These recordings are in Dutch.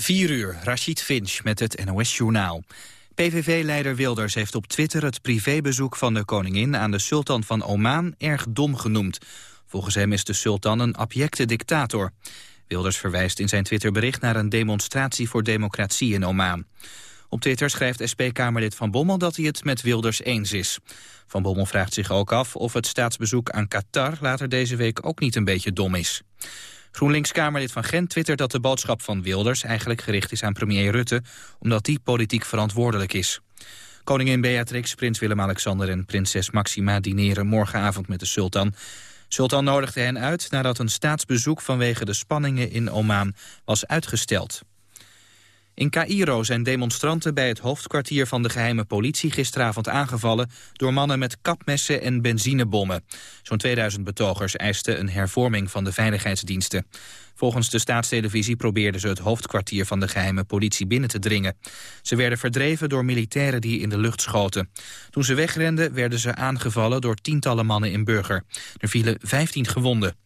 4 uur, Rashid Finch met het NOS-journaal. PVV-leider Wilders heeft op Twitter het privébezoek van de koningin... aan de sultan van Oman erg dom genoemd. Volgens hem is de sultan een abjecte dictator. Wilders verwijst in zijn Twitterbericht naar een demonstratie voor democratie in Oman. Op Twitter schrijft SP-Kamerlid Van Bommel dat hij het met Wilders eens is. Van Bommel vraagt zich ook af of het staatsbezoek aan Qatar later deze week ook niet een beetje dom is. GroenLinks-Kamerlid van Gent twittert dat de boodschap van Wilders eigenlijk gericht is aan premier Rutte, omdat die politiek verantwoordelijk is. Koningin Beatrix, prins Willem-Alexander en prinses Maxima dineren morgenavond met de sultan. Sultan nodigde hen uit nadat een staatsbezoek vanwege de spanningen in Oman was uitgesteld. In Cairo zijn demonstranten bij het hoofdkwartier van de geheime politie gisteravond aangevallen door mannen met kapmessen en benzinebommen. Zo'n 2000 betogers eisten een hervorming van de veiligheidsdiensten. Volgens de staatstelevisie probeerden ze het hoofdkwartier van de geheime politie binnen te dringen. Ze werden verdreven door militairen die in de lucht schoten. Toen ze wegrenden werden ze aangevallen door tientallen mannen in burger. Er vielen 15 gewonden.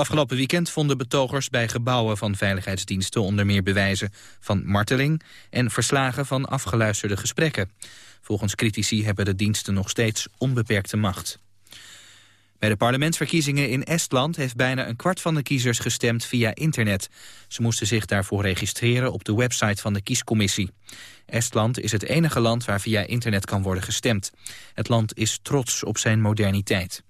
Afgelopen weekend vonden betogers bij gebouwen van veiligheidsdiensten onder meer bewijzen van marteling en verslagen van afgeluisterde gesprekken. Volgens critici hebben de diensten nog steeds onbeperkte macht. Bij de parlementsverkiezingen in Estland heeft bijna een kwart van de kiezers gestemd via internet. Ze moesten zich daarvoor registreren op de website van de kiescommissie. Estland is het enige land waar via internet kan worden gestemd. Het land is trots op zijn moderniteit.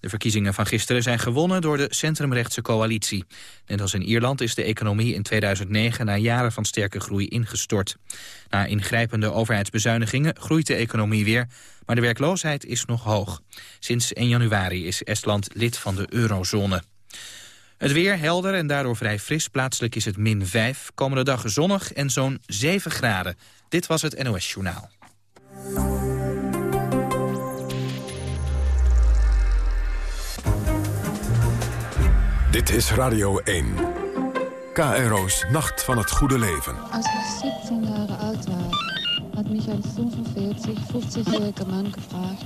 De verkiezingen van gisteren zijn gewonnen door de centrumrechtse coalitie. Net als in Ierland is de economie in 2009 na jaren van sterke groei ingestort. Na ingrijpende overheidsbezuinigingen groeit de economie weer, maar de werkloosheid is nog hoog. Sinds 1 januari is Estland lid van de eurozone. Het weer helder en daardoor vrij fris. Plaatselijk is het min 5. Komende dag zonnig en zo'n 7 graden. Dit was het NOS Journaal. Dit is Radio 1. KRO's Nacht van het Goede Leven. Als ik 17 jaar oud was, had mich een 45, 50-jähriger man gevraagd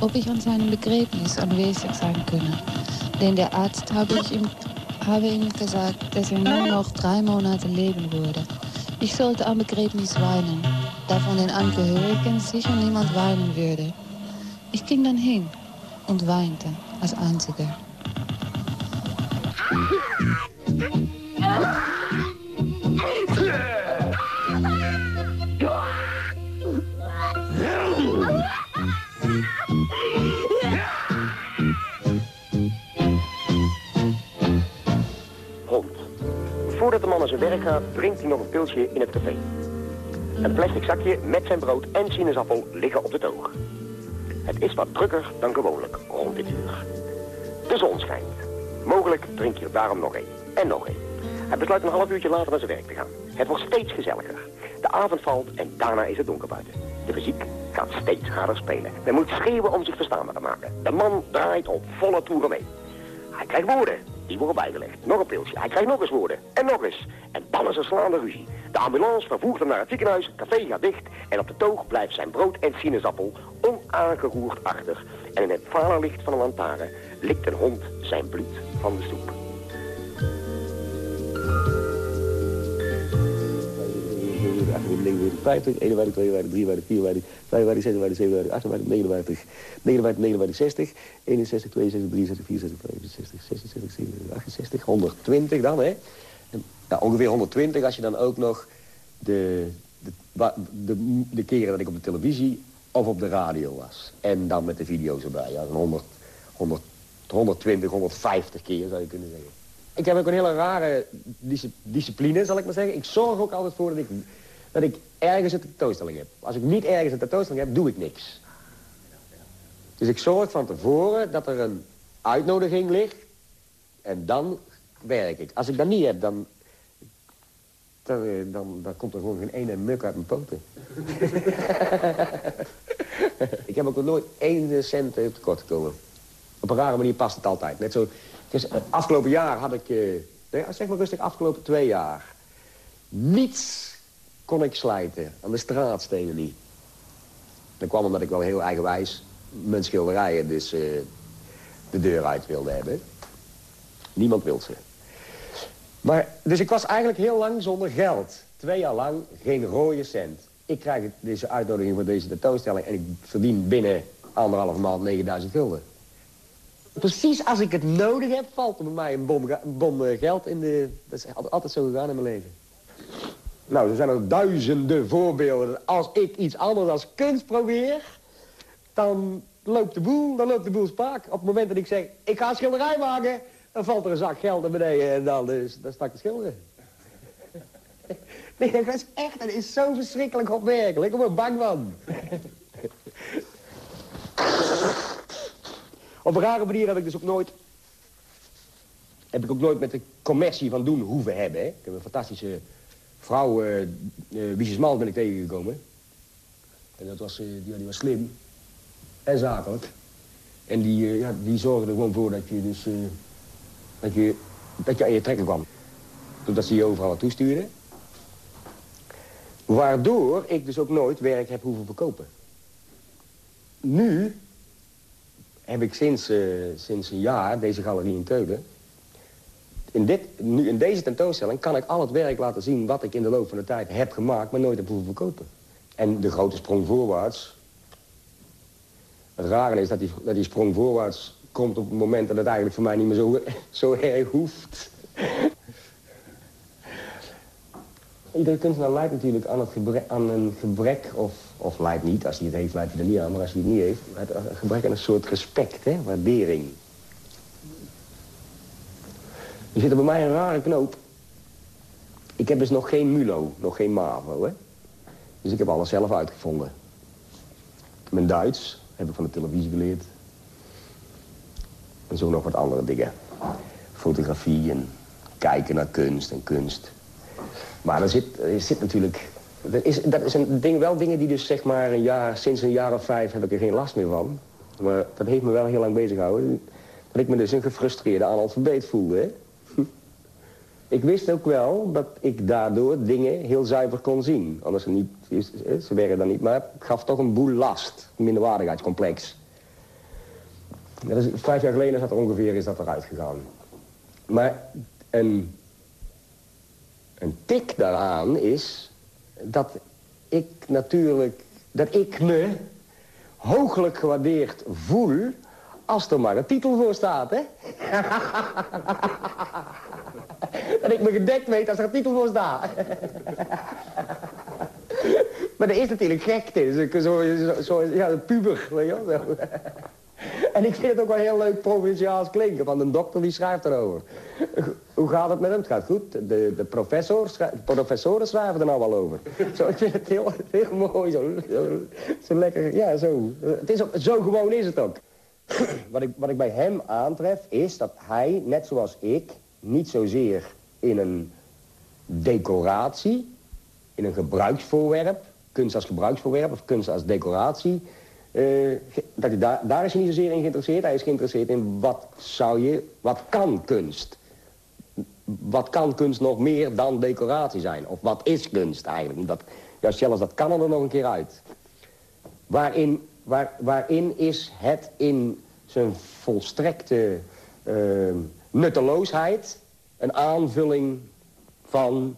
ob ich an seinem Begräbnis anwesend sein könne. Denn der Arzt habe, ihm, habe ihm gesagt, dass er nur noch drei Monate leben würde. Ich sollte am Begräbnis weinen, da von den Angehörigen sicher niemand weinen würde. Ich ging dann hin und weinte als Einziger. Voordat de man naar zijn werk gaat, drinkt hij nog een pilsje in het café. Een plastic zakje met zijn brood en sinaasappel liggen op de toog. Het is wat drukker dan gewoonlijk rond dit uur. De zon schijnt. Mogelijk drink je er daarom nog één. En nog één. Hij besluit een half uurtje later naar zijn werk te gaan. Het wordt steeds gezelliger. De avond valt en daarna is het donker buiten. De muziek gaat steeds harder spelen. Men moet schreeuwen om zich verstaanbaar te maken. De man draait op volle toeren mee. Hij krijgt woorden. Die worden bijgelegd. Nog een pilsje. Hij krijgt nog eens woorden. En nog eens. En dan is er slaande ruzie. De ambulance vervoert hem naar het ziekenhuis. Het café gaat dicht. En op de toog blijft zijn brood en sinaasappel onaangeroerd achter. En in het vale licht van een lantaarn likt een hond zijn bloed van de stoep. 50, 51, 52, 53, 54, 55, 56, 58, 59, 59, 59, 60, 61, 62, 63, 64, 65, 66, 67, 68, 120 dan, hè. En, ja, ongeveer 120 als je dan ook nog de, de, de, de keren dat ik op de televisie of op de radio was. En dan met de video's erbij. Ja, 100, 100, 120, 150 keer zou je kunnen zeggen. Ik heb ook een hele rare discipline, zal ik maar zeggen. Ik zorg ook altijd voor dat ik dat ik ergens een tentoonstelling heb. Als ik niet ergens een tentoonstelling heb, doe ik niks. Dus ik zorg van tevoren dat er een uitnodiging ligt. En dan werk ik. Als ik dat niet heb, dan... Dan, eh, dan, komt er gewoon geen ene muk uit mijn poten. ik heb ook nooit één cent tekort gekomen. Op een rare manier past het altijd. Net zo, dus, afgelopen jaar had ik... Uh, zeg maar rustig, afgelopen twee jaar... niets kon ik slijten. Aan de straatstenen niet. Dat kwam omdat ik wel heel eigenwijs mijn schilderijen dus uh, de deur uit wilde hebben. Niemand wil ze. Maar, dus ik was eigenlijk heel lang zonder geld. Twee jaar lang geen rode cent. Ik krijg deze uitnodiging voor deze tentoonstelling... en ik verdien binnen anderhalf maand 9000 gulden. Precies als ik het nodig heb, valt er bij mij een bom, eh, geld in de... Dat is altijd zo gegaan in mijn leven. Nou, er zijn er duizenden voorbeelden. Als ik iets anders als kunst probeer... dan loopt de boel, dan loopt de boel spaak. Op het moment dat ik zeg, ik ga een schilderij maken... dan valt er een zak geld naar beneden en dan, dus, dan sta ik schilderen. Nee, dat is echt, dat is zo verschrikkelijk opmerkelijk. Ik word bang van. Op een rare manier heb ik dus ook nooit... heb ik ook nooit met de commercie van doen hoeven hebben. Ik heb een fantastische vrouw, uh, uh, Smalt, ben ik tegengekomen. En dat was, uh, die, die, was slim en zakelijk. En die, ja, die zorgde er gewoon voor dat je dus... dat, je, dat je aan je trekken kwam. Totdat ze je overal naartoe. Waardoor ik dus ook nooit werk heb hoeven verkopen. Nu heb ik sinds, uh, sinds een jaar deze galerie in Keulen. In, dit, nu, in deze tentoonstelling kan ik al het werk laten zien... wat ik in de loop van de tijd heb gemaakt, maar nooit heb hoeven verkopen. En de grote sprong voorwaarts... Het rare is dat die, dat die sprong voorwaarts komt op het moment dat het eigenlijk voor mij niet meer zo, zo erg hoeft. Iedere kunstenaar lijkt natuurlijk aan, het gebrek, aan een gebrek, of, of niet. Als hij het heeft, lijkt hij er niet aan. Maar als hij het niet heeft, een gebrek aan een soort respect, hè, waardering. Er zit er bij mij een rare knoop. Ik heb dus nog geen MULO, nog geen MAVO, hè. Dus ik heb alles zelf uitgevonden. Mijn Duits heb ik van de televisie geleerd. En zo nog wat andere dingen. Fotografie en kijken naar kunst en kunst. Maar er zit, er zit natuurlijk... Dat is, dat is een ding, wel dingen die dus zeg maar een jaar, sinds een jaar of vijf heb ik er geen last meer van. Maar dat heeft me wel heel lang bezig gehouden. Dat ik me dus een gefrustreerde analfabeet voelde. Ik wist ook wel dat ik daardoor dingen heel zuiver kon zien. Anders niet, ze werden dan niet, maar het gaf toch een boel last. Minderwaardigheidscomplex. Dat is, vijf jaar geleden is dat ongeveer is dat eruit gegaan. Maar een een tik daaraan is dat ik natuurlijk, dat ik me hooglijk gewaardeerd voel als er maar een titel voor staat, hè? dat ik me gedekt weet als er een titel voor staat. maar dat is natuurlijk gekte, zo, zo, zo, ja, puber, weet je wel. En ik vind het ook wel heel leuk provinciaals klinken, want een dokter die schrijft erover. Hoe gaat het met hem? Het gaat goed. De, de, professor, professoren schrijven er nou wel over. Zo, ik vind het heel, heel mooi, zo, zo, lekker, ja, zo. Het is ook, zo gewoon is het ook. Wat ik, wat ik bij hem aantref is dat hij, net zoals ik, niet zozeer in een decoratie, in een gebruiksvoorwerp, kunst als gebruiksvoorwerp of kunst als decoratie, uh, dat daar, is hij niet zozeer in geïnteresseerd. Hij is geïnteresseerd in wat zou je, wat kan kunst? Wat kan kunst nog meer dan decoratie zijn? Of wat is kunst eigenlijk? Dat, ja, zelfs dat kan er nog een keer uit. Waarin, waar, waarin is het in zijn volstrekte uh, nutteloosheid een aanvulling van...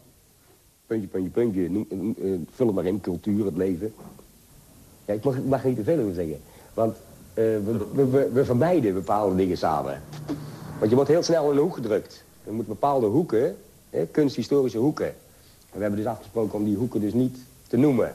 puntje, puntje, puntje, noem, uh, vul het maar in, cultuur, het leven... Ja, ik mag, mag niet te veel over zeggen. Want uh, we, we, we, vermijden bepaalde dingen samen. Want je wordt heel snel in een hoek gedrukt. Er moeten bepaalde hoeken, hè, kunsthistorische hoeken. En we hebben dus afgesproken om die hoeken dus niet te noemen.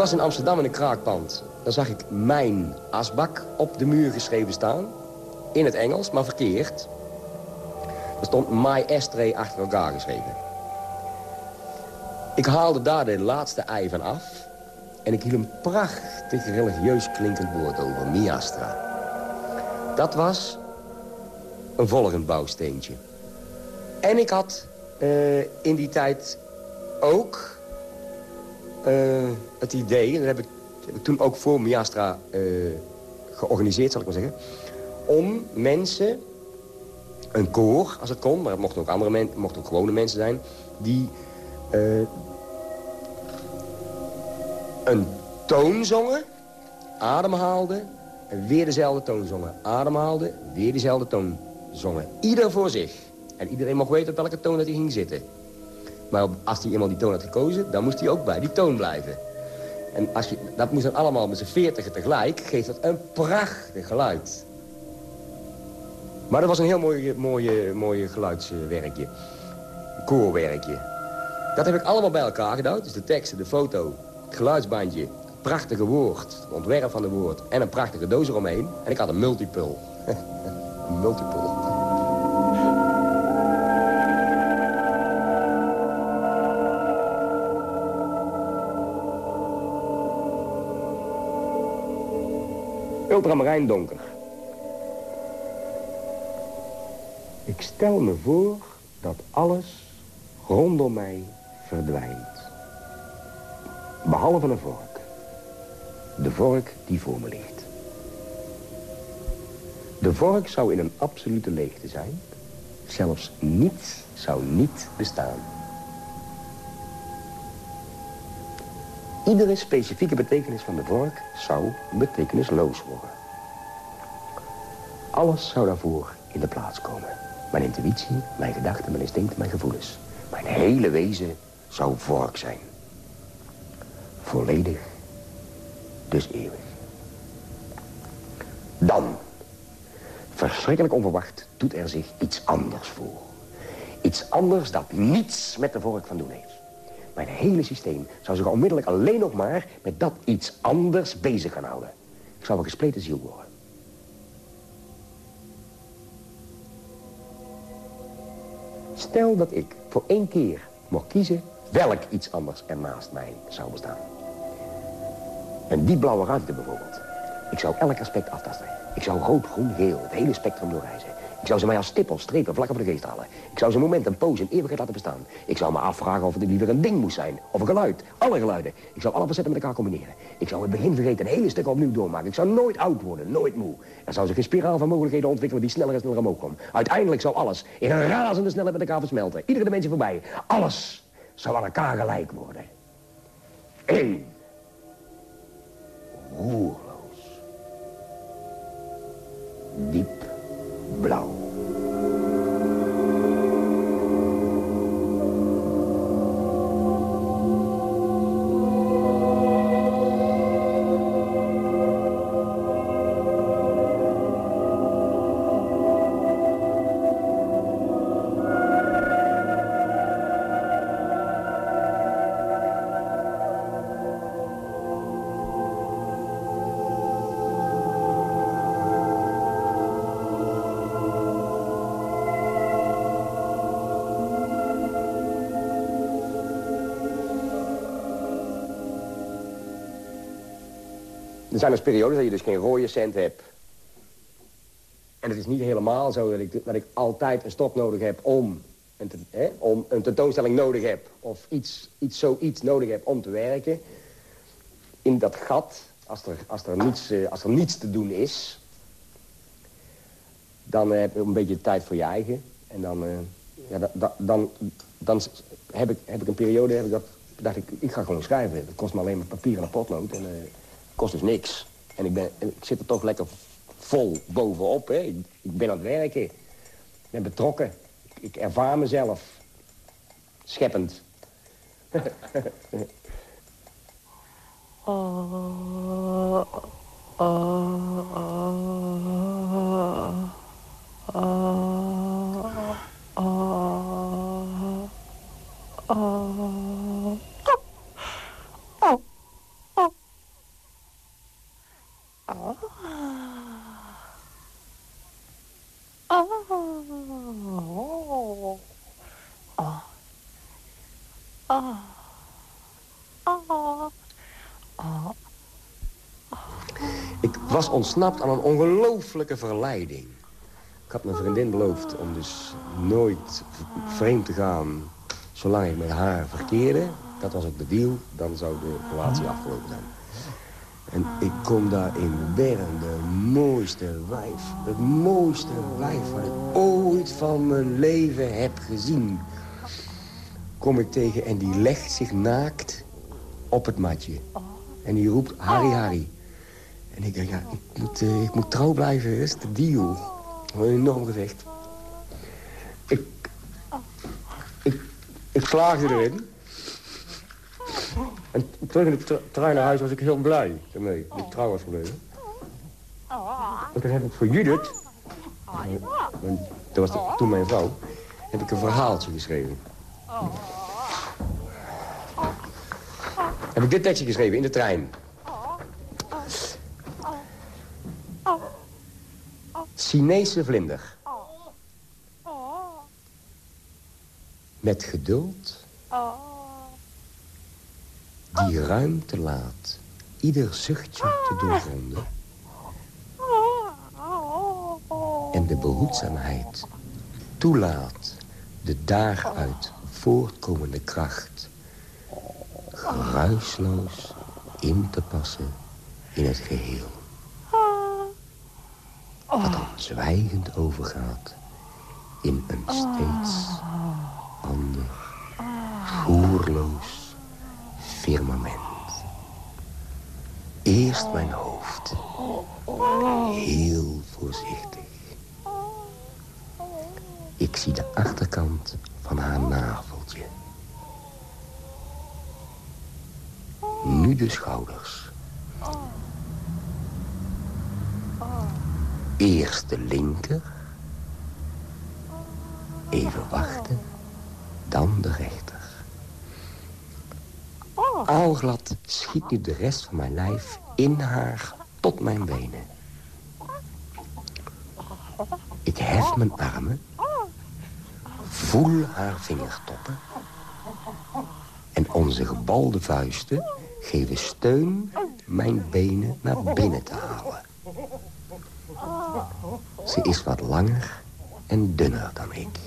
Was in Amsterdam in een kraakpand. Dan zag ik mijn asbak op de muur geschreven staan. in het Engels, maar verkeerd. Er stond My Estre achter elkaar geschreven. Ik haalde daar de laatste ei van af... en ik hield een prachtig religieus klinkend woord over, Miastra. Dat was een volgend bouwsteentje. En ik had uh, in die tijd ook uh, het idee... en dat heb ik, toen ook voor Miastra uh, georganiseerd, zal ik maar zeggen... om mensen, een koor als het kon... maar het mochten ook, andere mensen, mochten ook gewone mensen zijn... die een toon zongen, ademhaalden en weer dezelfde toon zongen. Ademhaalden, weer dezelfde toon zongen. Ieder voor zich. En iedereen mocht weten op welke toon dat hij ging zitten. Maar als hij eenmaal die toon had gekozen, dan moest hij ook bij die toon blijven. En als je, dat moest dan allemaal met z'n veertigen tegelijk, geeft dat een prachtig geluid. Maar dat was een heel mooi, mooie, mooie geluidswerkje. Koorwerkje. Dat heb ik allemaal bij elkaar gedaan. Dus de teksten, de foto, het geluidsbandje, het prachtige woord, het ontwerp van het woord... en een prachtige doos eromheen. En ik had een multiple. een multiple. Ultramarijn donker. Ik stel me voor dat alles rondom mij verdwijnt. Behalve een vork. De vork die voor me ligt. De vork zou in een absolute leegte zijn. Zelfs niets zou niet bestaan. Iedere specifieke betekenis van de vork zou betekenisloos worden. Alles zou daarvoor in de plaats komen. Mijn intuïtie, mijn gedachten, mijn instinct, mijn gevoelens. Mijn hele wezen zou vork zijn. Volledig, dus eeuwig. Dan, verschrikkelijk onverwacht, doet er zich iets anders voor. Iets anders dat niets met de vork van doen heeft. Mijn hele systeem zou zich onmiddellijk alleen nog maar met dat iets anders bezig gaan houden. Ik zou een gespleten ziel worden. Stel dat ik voor één keer mocht kiezen welk iets anders er naast mij zou bestaan. Een die blauwe ruimte bijvoorbeeld. Ik zou elk aspect aftasten. Ik zou rood, groen, geel, het hele spectrum doorreizen. Ik zou ze mij als stip of strepen vlak op de geest halen. Ik zou ze een moment, een poos, een eeuwigheid laten bestaan. Ik zou me afvragen of het liever een ding moest zijn. Of een geluid. Alle geluiden. Ik zou alle facetten met elkaar combineren. Ik zou het begin vergeten, een hele stuk opnieuw doormaken. Ik zou nooit oud worden, nooit moe. Er zou zich een spiraal van mogelijkheden ontwikkelen die sneller en sneller omhoog komt. Uiteindelijk zou alles in een razende snelheid met elkaar versmelten. Iedere dimensie voorbij. Alles zou aan elkaar gelijk worden. Eén. Zijn dus periodes dat je dus geen rode cent hebt. En het is niet helemaal zo dat ik, dat ik altijd een stop nodig heb om een, hè, om een tentoonstelling nodig heb. Of iets, iets, zoiets nodig heb om te werken. In dat gat, als er, als er, niets, eh, als er niets te doen is... dan heb je een beetje tijd voor je eigen. En dan, uh, ja, dan, dan heb, ik, heb ik een periode, heb ik dat, dacht ik, ik ga gewoon schrijven. Het kost me alleen maar papier en een potlood. En, uh, kost dus niks. En ik, ben, ik zit er toch lekker vol bovenop. Hè. Ik, ben aan het werken. Ik ben betrokken. Ik, ik ervaar mezelf. Scheppend. oh, oh, Ik was ontsnapt aan een ongelooflijke verleiding. Ik had mijn vriendin beloofd om dus nooit vreemd te gaan... zolang ik met haar verkeerde. Dat was ook de deal. Dan zou de relatie afgelopen zijn. En ik kom daar in Bern, de mooiste wijf. Het mooiste wijf wat ik ooit van mijn leven heb gezien. Kom ik tegen en die legt zich naakt op het matje. En die roept Harry Harry. En ik denk, ja, ik moet, uh, ik moet trouw blijven, dat is de deal. Een enorm gevecht. Ik, ik, ik slaagde erin. En terug in de trein naar huis was ik heel blij ermee. Dat ik trouw was gebleven. En toen heb ik voor Judith, dat was toen mijn vrouw, heb ik een verhaaltje geschreven. Heb ik dit tekstje geschreven in de trein. Chinese vlinder. Met geduld die ruimte laat ieder zuchtje te doorgronden. En de behoedzaamheid toelaat de daaruit voortkomende kracht geruisloos in te passen in het geheel. Wat dan zwijgend overgaat in een steeds ander, voerloos firmament. Eerst mijn hoofd. Heel voorzichtig. Ik zie de achterkant van haar naveltje. Nu de schouders. Eerst de linker. Even wachten. Dan de rechter. Aalglad schiet nu de rest van mijn lijf in haar tot mijn benen. Ik hef mijn armen, voel haar vingertoppen... en onze gebalde vuisten geven steun mijn benen naar binnen te halen. Ze is wat langer en dunner dan ik.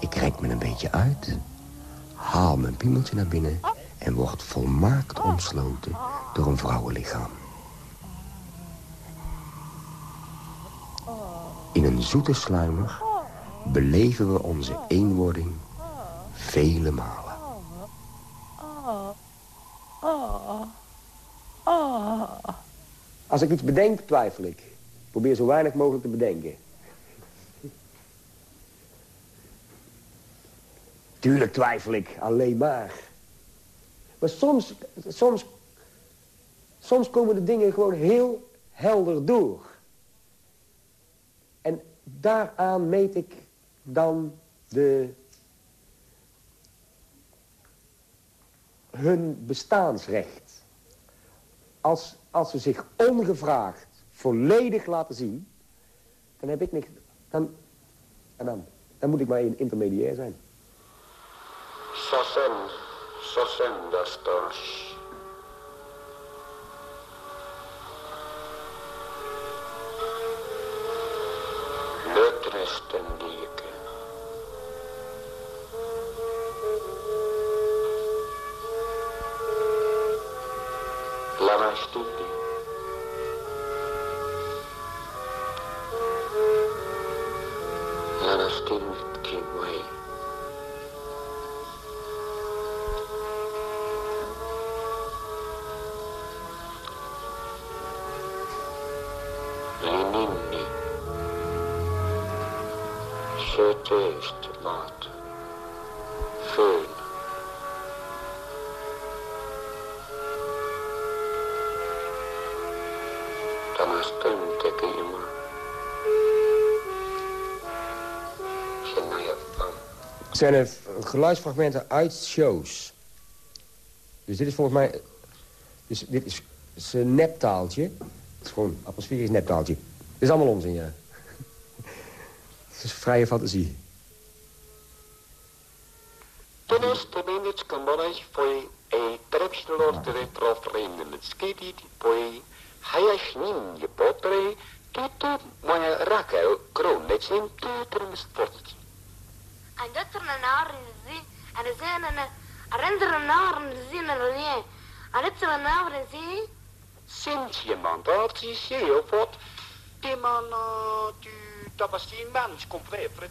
Ik rek me een beetje uit haal mijn piemeltje naar binnen... en word volmaakt omsloten door een vrouwenlichaam. In een zoete sluimer beleven we onze eenwording vele malen. Als ik iets bedenk, twijfel ik. Probeer zo weinig mogelijk te bedenken. Tuurlijk twijfel ik, alleen maar. Maar soms, soms, soms komen de dingen gewoon heel helder door. En daaraan meet ik dan de, hun bestaansrecht. Als, als ze zich ongevraagd volledig laten zien, dan heb ik niks. Dan, en dan, dan moet ik maar een intermediair zijn. Sasen, sasendas Lötresten liike. Lavastiti. что zijn geluidsfragmenten uit shows. Dus dit is volgens mij... Dus dit is, is een neptaaltje. Het is gewoon atmosferisch neptaaltje. Is allemaal onzin, ja. Het is vrije fantasie. Honest minutes commodus foi e trepstelortere profremen skidit poi hayashnin je potre tutu moja rakel kronetsin tuturum sportje. En een haar in de. En een... Is er een haar in de en. En een de zee. Sinds je mandatie zie of wat, die man tu tabastin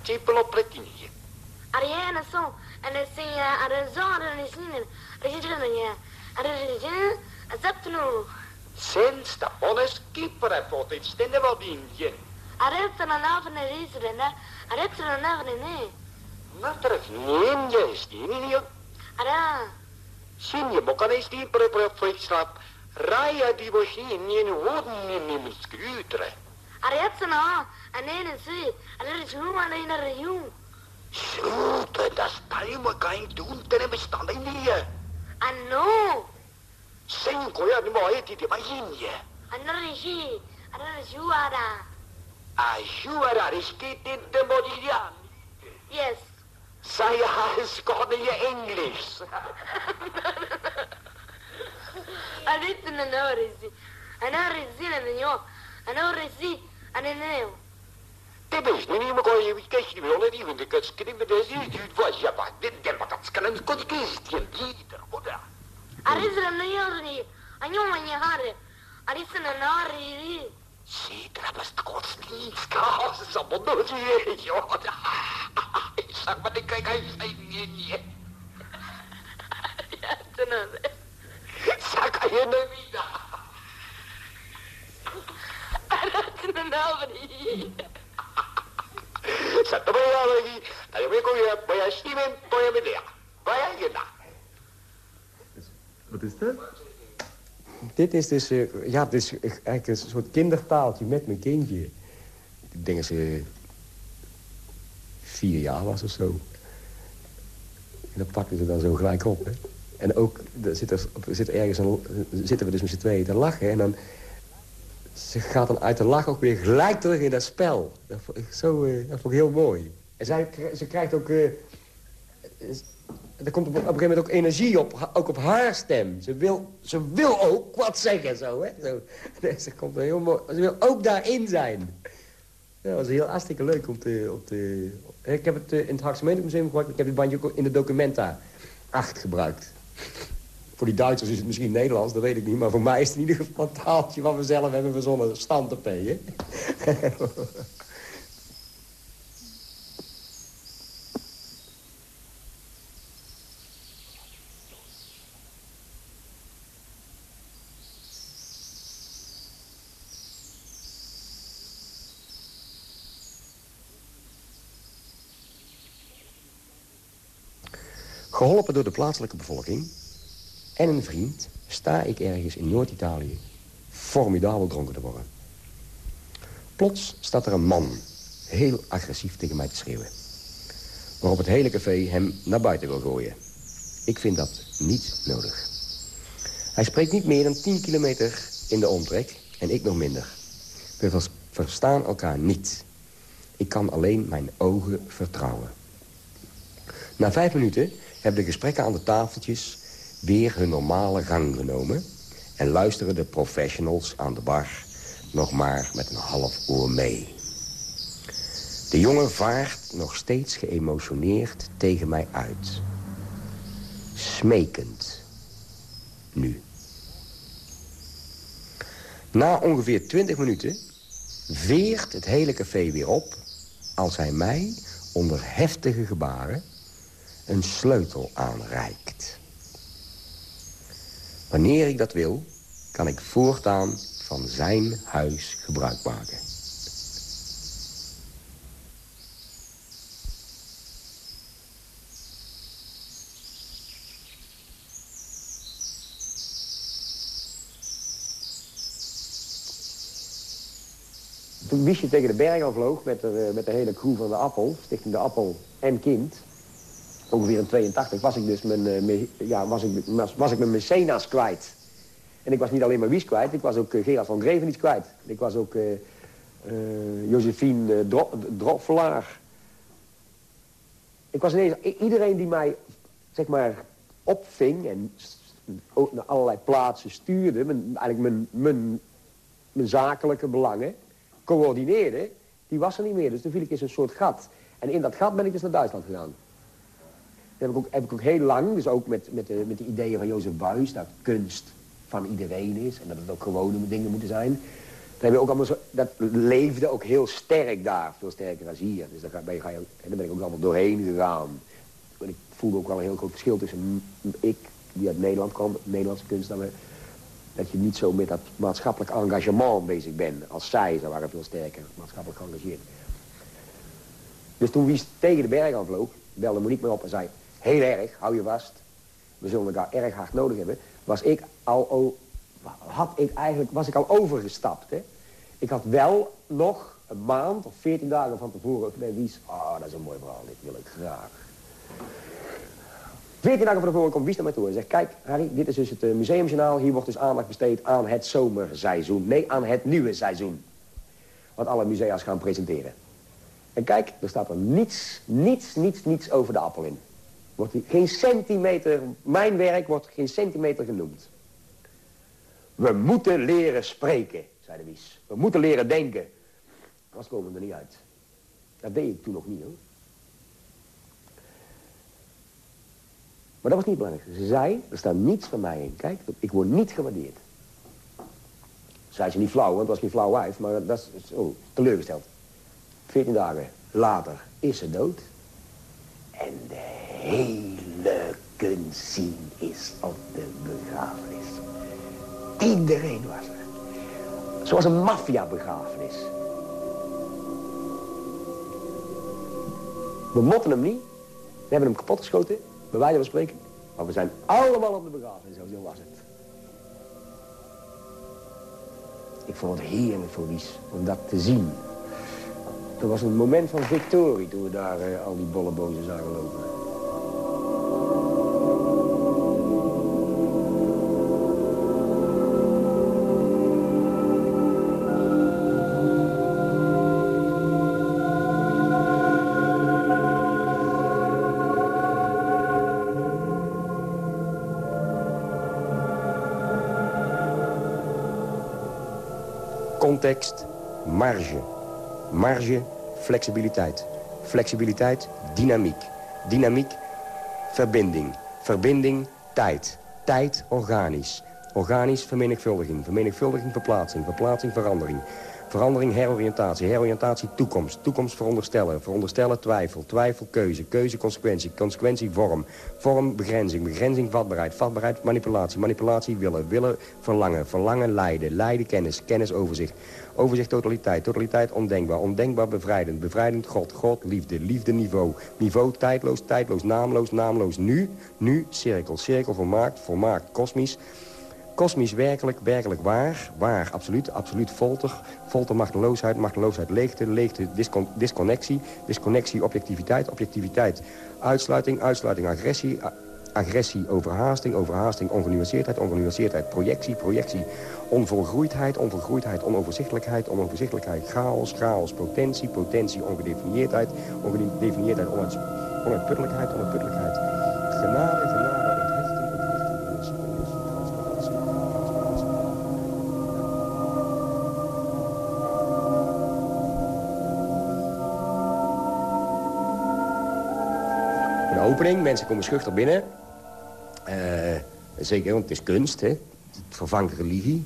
tipelo pretinje. Er jij een zo. En. Er is zo en is er een... Nu. Sinds de honest keeper heeft wat iets in de wadinje. Een de een de een haar. En een. En en een er is hoe. Zo, dat sta je maar kan doen, ten bestaan in die. En no. Cinco ja, die maar heet die maar in je. En er is zee. En er is hoe daar. Ajuda, is dit in de modiglian. Yes. Zij has gone in je Engels. En dit is een haar is zee. En er is zee en een joh. En er is zee en een heel. Det is niet meer kan je kijk je wel niet want ik kan schrijven dat is niet was ja maar dit dit wat dat kan een kort kiest je niet oder Er is er een heel niet. En joh en je haar. Er is een haar hier. Zie, dat was de godsdienst. Chaos is allemaal nooit je, joh. Ik zag maar, ik kijk, hij zei niet, niet. Ja, toen is het. Zag hij je nou weer? Er is een haar hier. Zat er bij jou, Lady. Nou, je weet hoe je, bij je Steven, bij je meneer. Bij je na. Wat is dat? Dit is dus, eh, ja, is eigenlijk een soort kindertaaltje met mijn kindje. Ik denk dat ze vier jaar was of zo. En dat pakken ze dan zo gelijk op, hè. En ook, er zit, er, zit ergens een, zitten we dus met z'n tweeën te lachen. En dan ze gaat dan uit de lach ook weer gelijk terug in dat spel. Dat vond ik, zo, eh, dat vond ik heel mooi. En ze krijgt ook... eh, er komt op, op een gegeven moment ook energie op, ook op haar stem. Ze wil, ze wil ook wat zeggen, zo, hè. Zo. Nee, ze, komt heel mooi, ze wil ook daarin zijn. Ja, dat was heel hartstikke leuk om te... Om te ik heb het eh, in het Haagse Museum gebruikt. Ik heb dit bandje ook in de Documenta 8 gebruikt. Voor die Duitsers is het misschien Nederlands, dat weet ik niet. Maar voor mij is het in ieder geval een taaltje wat we zelf hebben verzonnen. Stand te Geholpen door de plaatselijke bevolking en een vriend... sta ik ergens in Noord-Italië formidabel dronken te worden. Plots staat er een man heel agressief tegen mij te schreeuwen. Waarop het hele café hem naar buiten wil gooien. Ik vind dat niet nodig. Hij spreekt niet meer dan 10 kilometer in de omtrek en ik nog minder. We vers- verstaan elkaar niet. Ik kan alleen mijn ogen vertrouwen. Na vijf minuten hebben de gesprekken aan de tafeltjes weer hun normale gang genomen... en luisteren de professionals aan de bar nog maar met een half oor mee. De jongen vaart nog steeds geëmotioneerd tegen mij uit. Smekend. Nu. Na ongeveer twintig minuten veert het hele café weer op... als hij mij onder heftige gebaren een sleutel aanreikt. Wanneer ik dat wil, kan ik voortaan van zijn huis gebruik maken. Toen Wiesje tegen de berg al vloog met de, met de hele crew van de Appel, Stichting de Appel en Kind, ongeveer in 82, was ik dus mijn, eh, me- ja, was ik, was, was ik mijn mecena's kwijt. En ik was niet alleen maar Wies kwijt, ik was ook eh, Gerard van Grevenitz kwijt. Ik was ook eh Josephine Dro Droffelaar. Ik was ineens, iedereen die mij zeg maar, opving en ook naar allerlei plaatsen stuurde... Mijn, eigenlijk mijn, mijn, mijn zakelijke belangen coördineerde... die was er niet meer. Dus toen viel ik in een soort gat. En in dat gat ben ik dus naar Duitsland gegaan. Heb ik ook, heb ik ook heel lang, dus ook met, met, de, met de ideeën van Jozef Buis... dat kunst van iedereen is en dat het ook gewone dingen moeten zijn. Dat, ook allemaal zo, dat leefde ook heel sterk daar, veel sterker dan hier. Dus daar ben, ga je, ben ik ook allemaal doorheen gegaan. En ik voelde ook wel een heel groot verschil tussen ik, die uit Nederland kwam, Nederlandse kunst, we, dat je niet zo met dat maatschappelijk engagement bezig bent als zij. Ze waren veel sterker maatschappelijk geëngageerd. Dus toen Wies tegen de berg aanvloog, belde Monique me op en zei... heel erg, hou je vast, we zullen elkaar erg hard nodig hebben... was ik al, had ik eigenlijk, was ik al overgestapt. Hè? Ik had wel nog een maand of veertien dagen van tevoren bij Wies... oh, dat is een mooi verhaal, dit wil ik graag. Veertien dagen van tevoren komt Wies naar mij toe en zegt... kijk, Harry, dit is dus het uh, museumjournaal. Hier wordt dus aandacht besteed aan het zomerseizoen. Nee, aan het nieuwe seizoen. Wat alle musea's gaan presenteren. En kijk, er staat er niets, niets, niets, niets over de appel in. Wordt geen centimeter, mijn werk wordt geen centimeter genoemd. We moeten leren spreken, zei de Wies. We moeten leren denken. Anders komen we er niet uit. Dat deed ik toen nog niet, hoor. Maar dat was niet belangrijk. Ze zei, er staat niets van mij in. Kijk, ik word niet gewaardeerd. Zei ze niet flauw, want het was geen flauw wijf, maar dat is oh, teleurgesteld. 14 dagen later is ze dood. En de hele kunstzien is op de begrafenis. Iedereen was er. Zoals een maffiabegrafenis. We motten hem niet. We hebben hem kapotgeschoten, bij wijze van spreken. Maar we zijn allemaal op de begrafenis, zo was het. Ik vond het heerlijk voor Wies om dat te zien. Dat was een moment van victorie toen we daar uh, al die bollebozen zagen lopen. Marge. Marge, flexibiliteit. Flexibiliteit, dynamiek. Dynamiek, verbinding. Verbinding, tijd. Tijd, organisch. Organisch, vermenigvuldiging. Vermenigvuldiging, verplaatsing. Verplaatsing, verandering. Verandering, heroriëntatie. Heroriëntatie, toekomst. Toekomst, veronderstellen. Veronderstellen, twijfel. Twijfel, keuze. Keuze, consequentie. Consequentie, vorm. Vorm, begrenzing. Begrenzing, vatbaarheid. Vatbaarheid, manipulatie. Manipulatie, willen. Willen, verlangen. Verlangen, lijden. Lijden, kennis. Kennis, overzicht. Overzicht, totaliteit. Totaliteit, ondenkbaar. Ondenkbaar, bevrijdend. Bevrijdend, God. God, liefde. Liefde, niveau. Niveau, tijdloos. Tijdloos, naamloos. Naamloos, nu. Nu, cirkel. Cirkel, volmaakt. Volmaakt, kosmisch. Kosmisch werkelijk, werkelijk waar. Waar, absoluut, absoluut folter. Folter, machteloosheid, machteloosheid, leegte. Leegte, discon disconnectie. Disconnectie, objectiviteit, objectiviteit. Uitsluiting, uitsluiting, agressie. Agressie, overhaasting, overhaasting, ongenuanceerdheid, ongenuanceerdheid, projectie, projectie, onvolgroeidheid, onvolgroeidheid, onoverzichtelijkheid, onoverzichtelijkheid, chaos, chaos, potentie, potentie, ongedefinieerdheid, ongedefinieerdheid, onuitputtelijkheid, onuitputtelijkheid, genade, opening. Mensen komen schuchter binnen. Uh, zeker, want het is kunst, hè. Het vervangt religie.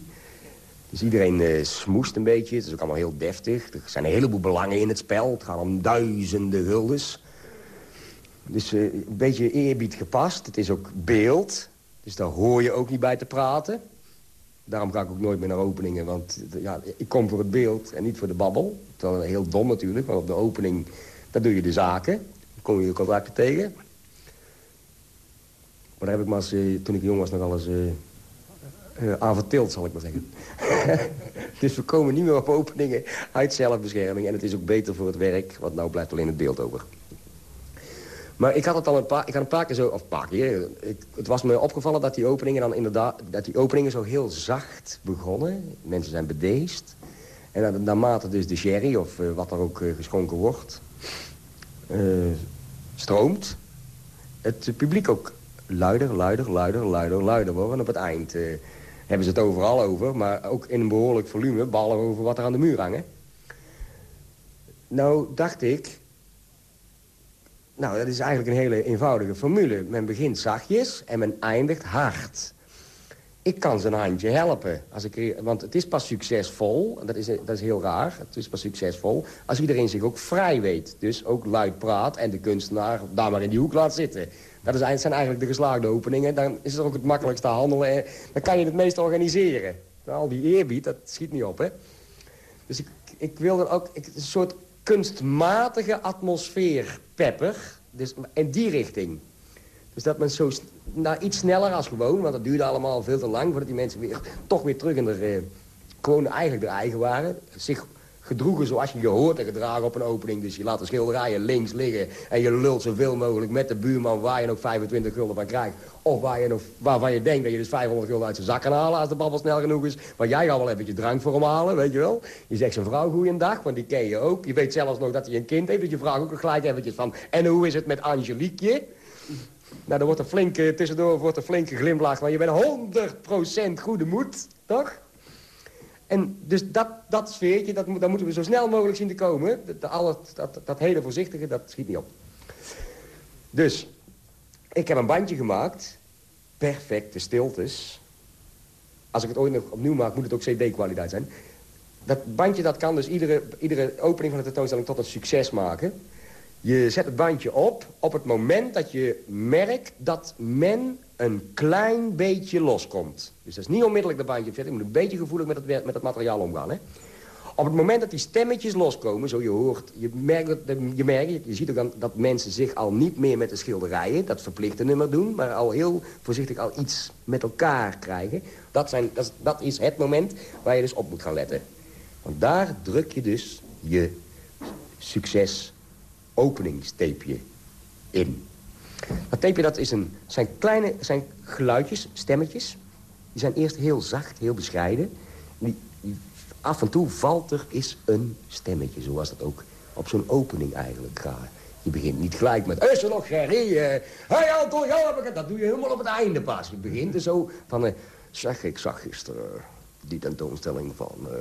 Dus iedereen uh, smoest een beetje. Het is ook allemaal heel deftig. Er zijn een heleboel belangen in het spel. Het gaat om duizenden guldens. Dus uh, een beetje eerbied gepast. Het is ook beeld. Dus daar hoor je ook niet bij te praten. Daarom ga ik ook nooit meer naar openingen. Want ja, ik kom voor het beeld en niet voor de babbel. Terwijl heel dom natuurlijk. Want op de opening, daar doe je de zaken. Dan kom je je contracten tegen. Maar daar heb ik maar eh, toen ik jong was nog alles uh, uh, aan vertild, zal ik maar zeggen. dus we komen niet meer op openingen uit zelfbescherming. En het is ook beter voor het werk, want nou blijft alleen het beeld over. Maar ik had het al een paar, ik had een paar keer zo, of een paar keer, ik, het was me opgevallen dat die openingen dan inderdaad, dat die openingen zo heel zacht begonnen. Mensen zijn bedeesd. En naarmate dus de sherry, of wat er ook geschonken wordt, stroomt, het publiek ook luider, luider, luider, luider, luider worden. En op het eind eh, hebben ze het overal over, maar ook in een behoorlijk volume, ballen over wat er aan de muur hangen. Nou, dacht ik... Nou, dat is eigenlijk een hele eenvoudige formule. Men begint zachtjes en men eindigt hard. Ik kan zijn handje helpen. Als ik, want het is pas succesvol, dat is, dat is heel raar, het is pas succesvol... als iedereen zich ook vrij weet. Dus ook luid praat en de kunstenaar daar maar in die hoek laat zitten. Dat zijn eigenlijk de geslaagde openingen. Dan is het ook het makkelijkste handelen. Dan kan je het meest organiseren. Al die eerbied, dat schiet niet op, hè. Dus ik, wil dan ook een soort kunstmatige atmosfeer pepper. Dus in die richting. Dus dat men zo nou, iets sneller als gewoon, want dat duurde allemaal veel te lang... voordat die mensen weer, toch weer terug in de, gewoon eigenlijk de eigen waren. Zich gedroegen zoals je je hoort te gedragen op een opening. Dus je laat de schilderijen links liggen en je lult zoveel mogelijk met de buurman... waar je nog 25 gulden van krijgt. Of waar je nog, waarvan je denkt dat je dus 500 gulden uit zijn zak kan halen... als de babbel snel genoeg is. Maar jij gaat wel eventjes drank voor hem halen, weet je wel. Je zegt zijn vrouw goeiedag, want die ken je ook. Je weet zelfs nog dat hij een kind heeft, dus je vraagt ook gelijk eventjes van... en hoe is het met Angeliekje? Nou, dan wordt er flink, tussendoor wordt er flink geglimlacht... maar je bent 100% goede moed, toch? En dus dat, dat sfeertje, dat, moeten we zo snel mogelijk zien te komen. Dat, dat, dat, hele voorzichtige, dat schiet niet op. Dus, ik heb een bandje gemaakt. Perfecte stiltes. Als ik het ooit nog opnieuw maak, moet het ook cd-kwaliteit zijn. Dat bandje dat kan dus iedere, iedere opening van de tentoonstelling tot een succes maken. Je zet het bandje op op het moment dat je merkt dat men een klein beetje loskomt. Dus dat is niet onmiddellijk de bandje verder. Je moet een beetje gevoelig met het, met het materiaal omgaan. Hè? Op het moment dat die stemmetjes loskomen, zo je hoort... je merkt, je, merkt, je ziet ook dat mensen zich al niet meer met de schilderijen... dat verplichte nummer doen, maar al heel voorzichtig al iets met elkaar krijgen. Dat, zijn, dat, is, het moment waar je dus op moet gaan letten. Want daar druk je dus je succes openingstapeje in. Dat tapeje dat is een, zijn kleine zijn geluidjes, stemmetjes. Die zijn eerst heel zacht, heel bescheiden. Die, af en toe valt er is een stemmetje, zoals dat ook op zo'n opening eigenlijk gaat. Je begint niet gelijk met, is er nog Gerry? Hé hey Anton, ja, heb ik het. Dat doe je helemaal op het einde pas. Je begint er zo van, uh, zeg, ik zag gisteren die tentoonstelling van... Uh,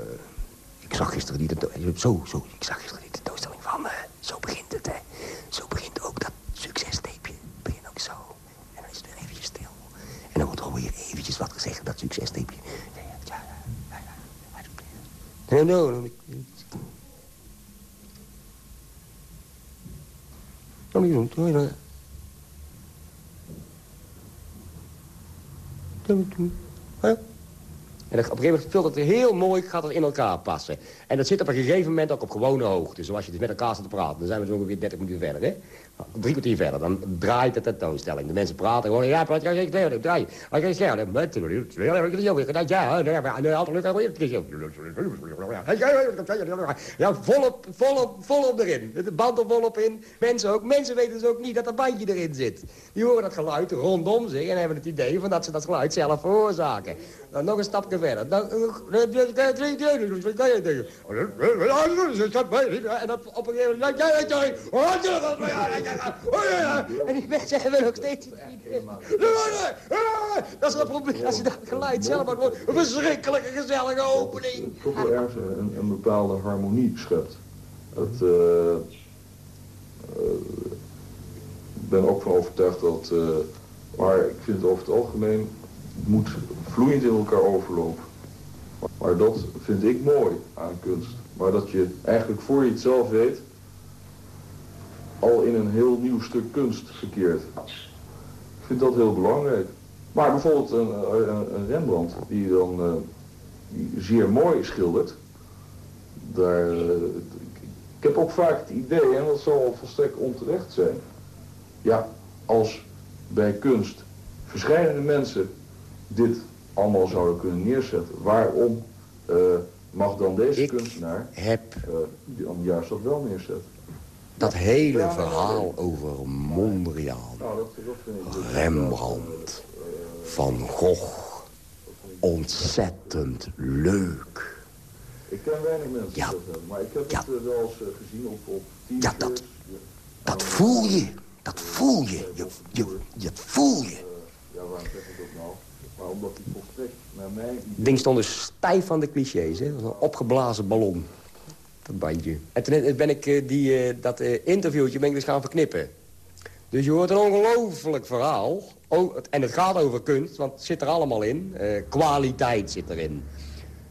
ik zag gisteren die tentoonstelling... Zo, zo, ik zag gisteren die tentoonstelling van... Uh, zo begint het, hè. Zo begint ook dat succesteepje. Begint ook zo. En dan is het weer eventjes stil. En dan wordt er alweer eventjes wat gezegd, dat ja, ja. Nee, no, Dan niet doen, doe je dat. En op een gegeven moment vult het heel mooi, gaat het in elkaar passen. En dat zit op een gegeven moment ook op gewone hoogte. Zoals je dus met elkaar zit te praten. Dan zijn we zo ongeveer 30 minuten verder, hè? Drie kwartier verder, dan draait de tentoonstelling. De mensen praten gewoon, ja, wat ga ik zeggen? Draai. Wat ga ik zeggen? Ja, volop, volop, volop erin. De band er volop in. Mensen ook. Mensen weten dus ook niet dat er bandje erin zit. Die horen dat geluid rondom zich en hebben het idee van dat ze dat geluid zelf veroorzaken. Dan nog een stapje verder. Dan, en dat op een gegeven moment... En die mensen hebben nog steeds Dat is het probleem. Als je dat geluid zelf maakt, een verschrikkelijke gezellige opening. Toch wel ergens een, een bepaalde harmonie schept. Het, uh, ik ben ook van overtuigd dat... Uh, maar ik vind het over het algemeen moet vloeiend in elkaar overlopen. Maar dat vind ik mooi aan kunst. Maar dat je eigenlijk voor je het zelf weet... al in een heel nieuw stuk kunst verkeert. Ik vind dat heel belangrijk. Maar bijvoorbeeld een, een, Rembrandt die dan uh, die zeer mooi schildert. Daar, uh, ik heb ook vaak het idee, en dat zal volstrekt onterecht zijn... ja, als bij kunst verschillende mensen dit allemaal zouden kunnen neerzetten. Waarom uh, mag dan deze ik kunstenaar heb uh, dan juist dat wel neerzetten? Dat hele verhaal over Mondriaan, nou, dat, dat ik Rembrandt, Van Gogh, ontzettend leuk. Ik ken weinig mensen ja, dat hebben, maar ik heb ja, het wel eens gezien op, op Ja, dat, dat voel je. Dat voel je. Je, je, je voel je. waarom zeg ik dat nou? Maar omdat hij volstrekt naar mij... Het ding stond dus stijf van de clichés, hè. Een opgeblazen ballon. Dat bandje. En toen ben ik uh, die, uh, dat uh, interviewtje ben ik dus gaan verknippen. Dus je hoort een ongelooflijk verhaal. Oh, en het gaat over kunst, want het zit er allemaal in. kwaliteit zit erin.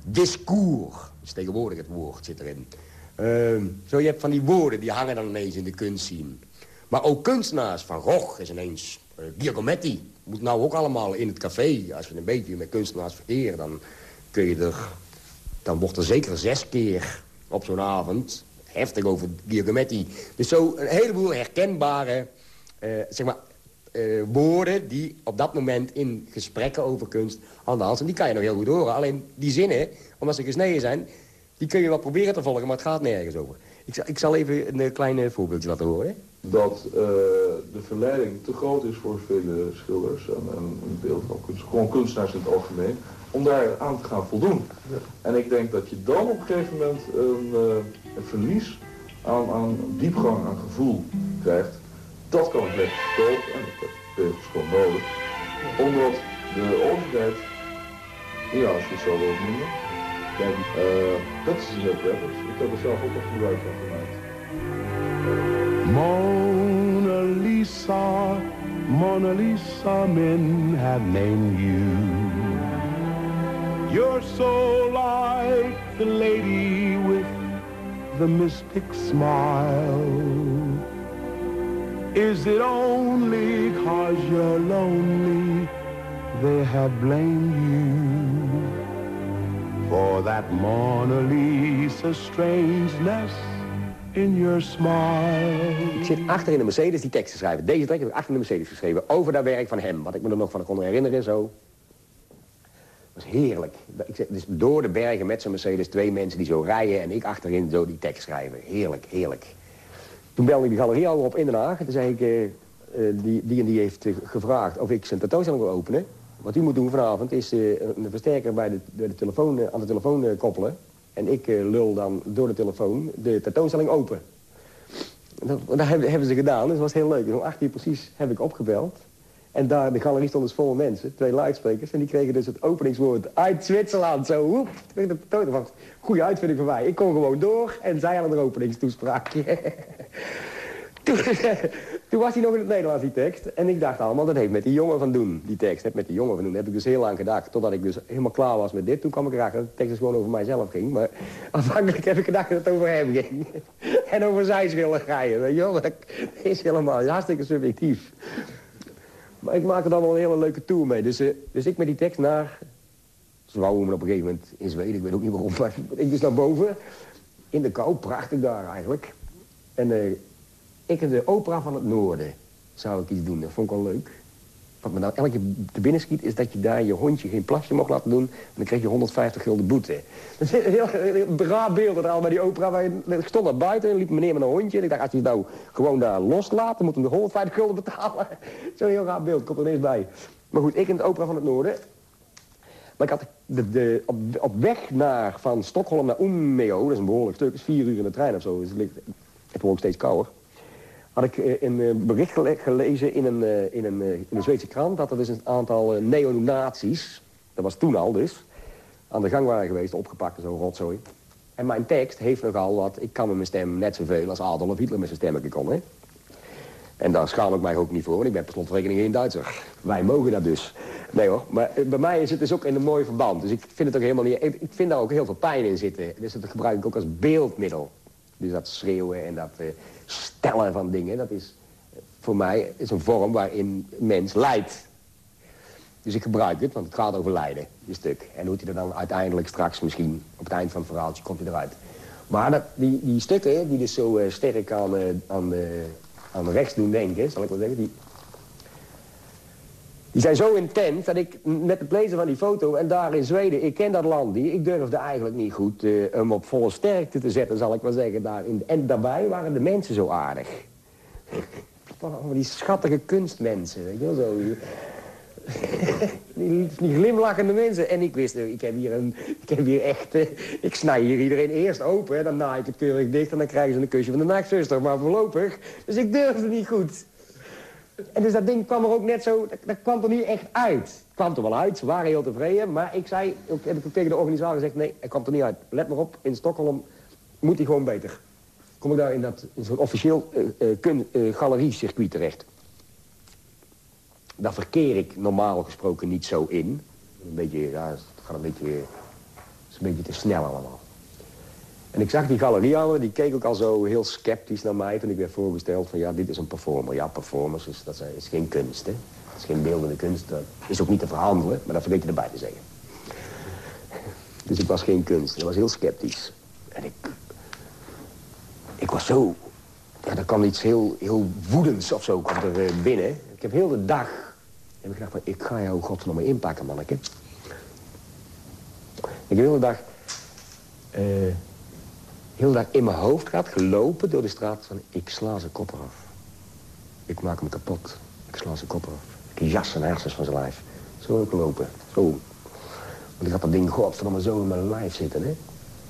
Discours, is tegenwoordig het woord, zit erin. Ehm, zo, je hebt van die woorden, die hangen dan ineens in de kunst zien. Maar ook kunstenaars, Van Gogh is ineens... Giacometti moet nou ook allemaal in het café. Als je een beetje met kunstenaars verkeert, dan kun je er... Dan wordt er zeker zes keer op zo'n avond heftig over Giacometti. Dus zo een heleboel herkenbare, uh, zeg maar, uh, woorden... die op dat moment in gesprekken over kunst aan de hand. Die kan je nog heel goed horen. Alleen die zinnen, omdat ze gesneden zijn... die kun je wel proberen te volgen, maar het gaat nergens over. Ik ik zal even een klein voorbeeldje laten horen. Dat de verleiding te groot is voor vele schilders en, en een beeld van kunst, gewoon kunstenaars in het algemeen, om daar aan te gaan voldoen. Ja. En ik denk dat je dan op een gegeven moment een, uh, een verlies aan, aan, diepgang, aan gevoel krijgt. Dat kan het best verkopen en dat is gewoon nodig. Omdat de overheid, ja als je het zo wil noemen, kijk, uh, dat is heel prettig. Ik heb er zelf ook nog gebruik van gemaakt. Mona Lisa, Mona Lisa, men have named you. You're so like the lady with the mystic smile. Is it only cause you're lonely they have blamed you for that Mona Lisa strangeness? In your smile. Ik zit achter in de Mercedes die tekst te schrijven. Deze tekst heb ik achter in de Mercedes geschreven. Over dat werk van hem. Wat ik me er nog van kon herinneren zo. Was heerlijk. Ik zeg, dus door de bergen met zijn Mercedes. Twee mensen die zo rijden. En ik achterin zo die tekst schrijven. Heerlijk, heerlijk. Toen belde ik de galerie al op in Den Haag. Toen zei ik, uh, uh, die, die en die heeft uh, gevraagd of ik zijn tentoonstelling wil openen. Wat u moet doen vanavond is een versterker bij de, de telefoon, aan de telefoon koppelen. En ik uh, lul dan door de telefoon de tentoonstelling open. Dat, hebben, ze gedaan, dus dat was heel leuk. Om acht uur precies heb ik opgebeld. En daar, de galerie stond dus vol mensen, twee luidsprekers. En die kregen dus het openingswoord uit Zwitserland. Zo, van, goede uitvinding voor mij. Ik kon gewoon door en zij hadden een openingstoespraakje. toen, was hij nog in het Nederlands, die tekst. En ik dacht allemaal, dat heeft met die jongen van doen, die tekst. Met die jongen van doen. Dat heb ik dus heel lang gedacht. Totdat ik dus helemaal klaar was met dit. Toen kwam ik erachter dat de tekst dus gewoon over mijzelf ging. Maar afhankelijk heb ik gedacht dat het over hem ging. en over zijn schilderijen, weet. Dat is helemaal hartstikke subjectief. Maar ik maak er dan wel een hele leuke tour mee. Dus, uh, dus ik met die tekst naar... Me op een gegeven moment in Zweden, ik weet ook niet waarom. Maar ik dus naar boven. In de kou, prachtig daar eigenlijk. En uh, ik in de opera van het noorden zou ik iets doen. Dat vond ik wel leuk. Wat me nou elke keer te binnen schiet, is dat je daar je hondje geen plasje mocht laten doen. En dan kreeg je 150 gulden boete. Dat is een heel, raar beeld er al bij die opera. Waar je, ik stond daar buiten en liep meneer met een hondje. En ik dacht, als je het nou gewoon daar loslaat, dan moet hij de 150 gulden betalen. Zo'n heel raar beeld, komt er ineens bij. Maar goed, ik in het opera van het noorden. Maar ik had de, de, op, weg naar, van Stockholm naar Umeå, dat is een behoorlijk stuk, is vier uur in de trein of zo. Dus het, ligt, wordt steeds kouder had ik eh, een eh, bericht gelezen in een, eh, in een, in een Zweedse krant... dat er dus een aantal neonazies, dat was toen al dus... aan de gang waren geweest, opgepakt zo, rotzooi. En mijn tekst heeft nogal wat... ik kan met mijn stem net zoveel als Adolf Hitler met zijn stemmetje kon? En daar schaam ik mij ook niet voor, want ik ben per slotverrekening geen Duitser. Wij mogen dat dus. Nee hoor, maar bij mij is het dus ook in een mooi verband. Dus ik vind het ook helemaal niet... Ik, vind daar ook heel veel pijn in zitten. Dus dat gebruik ik ook als beeldmiddel. Dus dat schreeuwen en dat stellen van dingen. Dat is voor mij is een vorm waarin mens lijdt. Dus ik gebruik het, want het gaat over lijden, dit stuk. En hoe hij er dan uiteindelijk straks misschien, op het eind van het verhaaltje, komt hij eruit. Maar dat, die, die stukken, die dus zo uh, sterk aan, uh, aan, uh, aan rechts doen denken, zal ik wel zeggen, die, die zijn zo intens dat ik met het lezen van die foto... en daar in Zweden, ik ken dat land ik durfde eigenlijk niet goed uh, hem op volle sterkte te zetten, zal ik maar zeggen. Daar in, en daarbij waren de mensen zo aardig. die schattige kunstmensen, weet je wel zo. die, die glimlachende mensen. En ik wist, eh, ik heb hier, een, ik heb hier echt... Uh, ik snij hier iedereen eerst open, hè, dan naai ik het keurig dicht... en dan krijgen ze een kusje van de nachtzuster, maar voorlopig. Dus ik durfde niet goed. En dus dat ding kwam er ook net zo, dat, kwam er niet echt uit. Het kwam er wel uit, ze waren heel tevreden. Maar ik zei, ook, heb ik tegen de organisator gezegd, nee, hij kwam er niet uit. Let maar op, in Stockholm moet hij gewoon beter. Kom ik daar in, dat, in zo'n officieel uh, uh, uh, galeriecircuit terecht. Daar verkeer ik normaal gesproken niet zo in. Een beetje, ja, het gaat een beetje, het is een beetje te snel allemaal. En ik zag die galeriehouden, die keek ook al zo heel sceptisch naar mij... toen ik werd voorgesteld van ja, dit is een performer. Ja, performers, dat is geen kunst, hè. Dat is geen beeldende kunst. Dat is ook niet te verhandelen, maar dat vergeet je erbij te zeggen. Dus ik was geen kunst. Ik was heel sceptisch. En ik... Ik was zo... Ja, er kwam iets heel, heel woedends of zo er eh, binnen. Ik heb heel de dag... Heb ik gedacht van, ik ga jou godverdomme inpakken, manneke. Ik heb heel de dag... Uh, heel dag in mijn hoofd gaat, gelopen door de straat van... ik sla zijn kop eraf. Ik maak hem kapot. Ik sla zijn kop eraf. Ik jas zijn hersens van zijn lijf. Zo gelopen. Zo. Want ik had dat ding godverdomme zo in mijn lijf zitten, hè.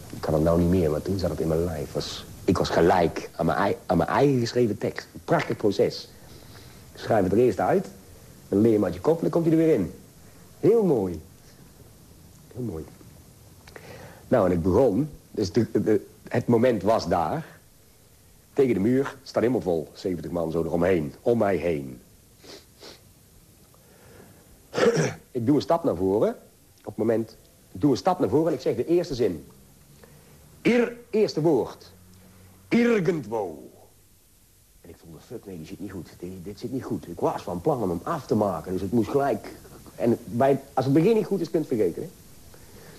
Ik kan het nou niet meer, maar toen zat het in mijn lijf. Was, ik was gelijk aan mijn, aan mijn eigen geschreven tekst. Een prachtig proces. Ik schrijf het er eerst uit. Dan leer je hem uit je kop en dan komt hij er weer in. Heel mooi. Heel mooi. Nou, en ik begon. Dus de, het moment was daar. Tegen de muur, staat helemaal vol. 70 man zo eromheen, om mij heen. ik doe een stap naar voren. Op het moment, ik doe een stap naar voren en ik zeg de eerste zin. Ir, eerste woord. Irgendwo. En ik voelde, fuck, nee, die zit niet goed. Dit, dit zit niet goed. Ik was van plan om hem af te maken, dus het moest gelijk... En bij, als het begin niet goed is, kunt het vergeten, hè?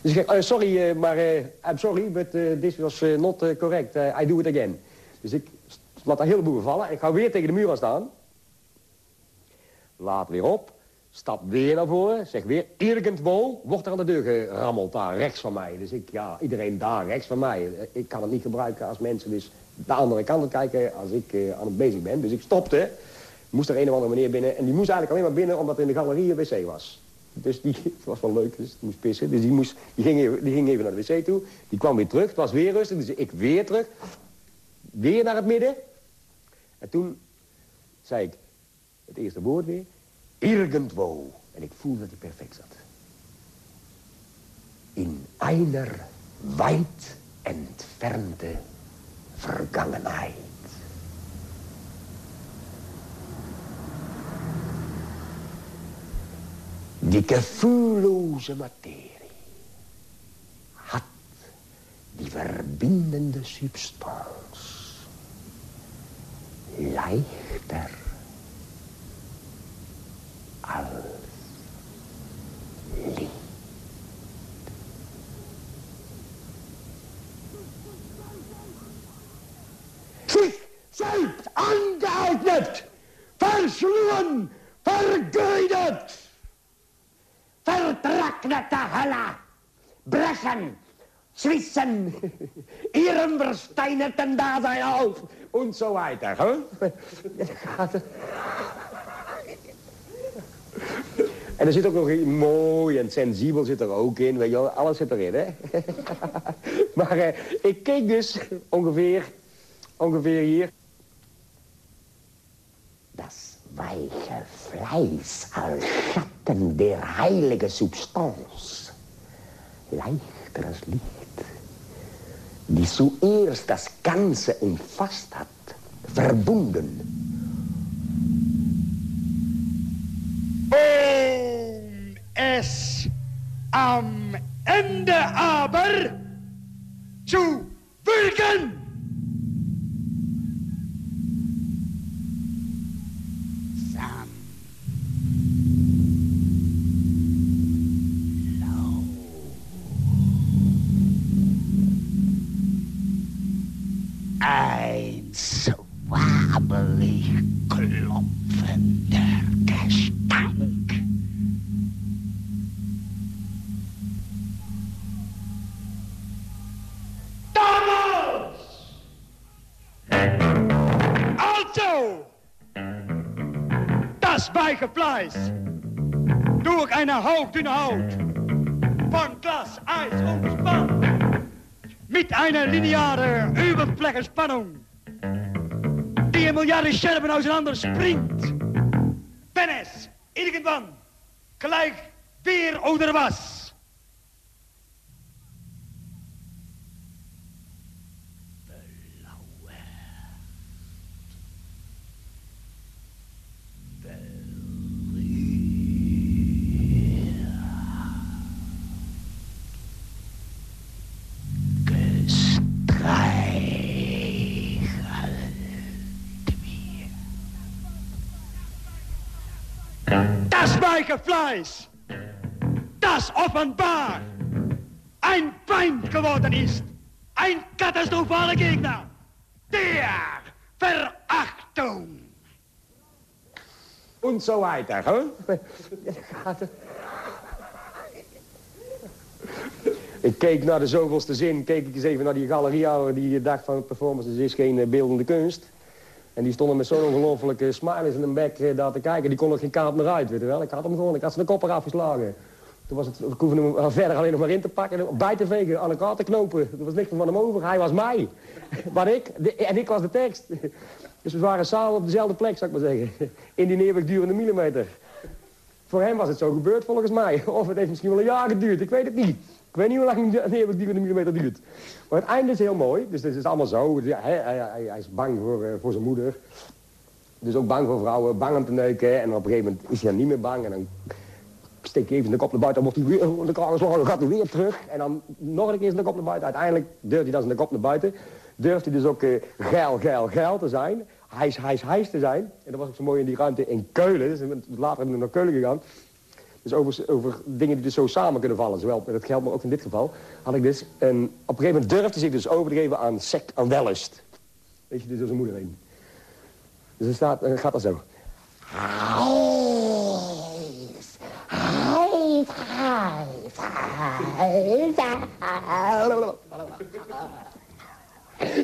Dus ik zeg, uh, sorry, uh, maar uh, I'm sorry, but this was not correct. I do it again. Dus ik laat daar heel boel vallen. Ik ga weer tegen de muur aan staan. Laat weer op. Stap weer naar voren. Zeg weer, irgendwo wordt er aan de deur gerammeld daar, rechts van mij. Dus ik, ja, iedereen daar, rechts van mij. Ik kan het niet gebruiken als mensen dus de andere kant op kijken als ik aan het bezig ben. Dus ik stopte. Moest er een of andere meneer binnen. En die moest eigenlijk alleen maar binnen omdat in de galerie een wc was. Dus die, het was wel leuk, dus die moest pissen. Dus die, moest, die, ging even, die ging even naar de wc toe. Die kwam weer terug, het was weer rustig. Dus ik weer terug. Weer naar het midden. En toen zei ik het eerste woord weer. Irgendwo. En ik voelde dat hij perfect zat. In einer weit entfernte Vergangenheit. Die gefühllose Materie hat die verbindende Substanz leichter als Licht. Sich selbst angeeignet, verschlungen, Hölle, brechen, zwissen, ihrem versteinerten Dasein auf und so weiter. Hè? En er zit ook nog mooi en sensibel zit er ook in, weet je wel. Alles zit erin, hè. maar eh, ik keek dus ongeveer, ongeveer hier. Das weiche Fleiß als Schatten der heilige Substanz, leichteres Licht, die zuerst das Ganze umfasst hat, verbunden. Um es am Ende aber zu würgen. Fleisch durch eine hauchdünne Haut von Glas, Eis und Spann mit einer linearen Überflächenspannung, die in miljarden Scherben auseinander springt. Irgendwann gleich wer oder was. Weiche Fleisch, das offenbar ein Feind geworden ist, ein katastrophaler Gegner der Verachtung. Und so weiter, hè? Ik keek naar de zoveelste zin, keek ik eens even naar die galeriehouder die dacht van performances is geen eh, beeldende kunst. En die stonden met zo'n ongelofelijke smileys in hun bek eh, daar te kijken. Die kon er geen kaart meer uit, weet je wel. Ik had hem gewoon, ik had zijn kop eraf geslagen. Toen was het, ik hoefde hem verder alleen nog maar in te pakken, bij te vegen, aan elkaar te knopen. Er was niks van hem over, hij was mij. Maar ik, en ik was de tekst. Dus we waren samen op dezelfde plek, zou ik maar zeggen. In die eeuwigdurende millimeter. Voor hem was het zo gebeurd, volgens mij. Of het heeft misschien wel een jaar geduurd, ik weet het niet. Ik weet niet hoe lang een eeuwigdurende millimeter duurt. Maar het einde is heel mooi, dus het is allemaal zo. Hij, hij, is bang voor, eh, voor zijn moeder. Dus ook bang voor vrouwen, bang om te neuken. En op een gegeven moment is hij dan niet meer bang. En dan steek je even de kop naar buiten, dan wordt hij weer de kraag dan gaat hij weer terug. En dan nog een keer zijn kop naar buiten. Uiteindelijk durft hij dan zijn kop naar buiten. Durft hij dus ook eh, geil, geil, geil te zijn. Hijs, hijs, hijs te zijn. En dat was ook zo mooi in die ruimte in Keulen. Dus we zijn later naar Keulen gegaan. Dus over, over dingen die dus zo samen kunnen vallen. Zowel, en dat geldt maar ook in dit geval. Had ik dus een, op een gegeven moment durfde zich dus over te geven aan sec, aan wellust. Weet je, dus door zijn moeder heen. Dus dan staat, dan gaat dat zo.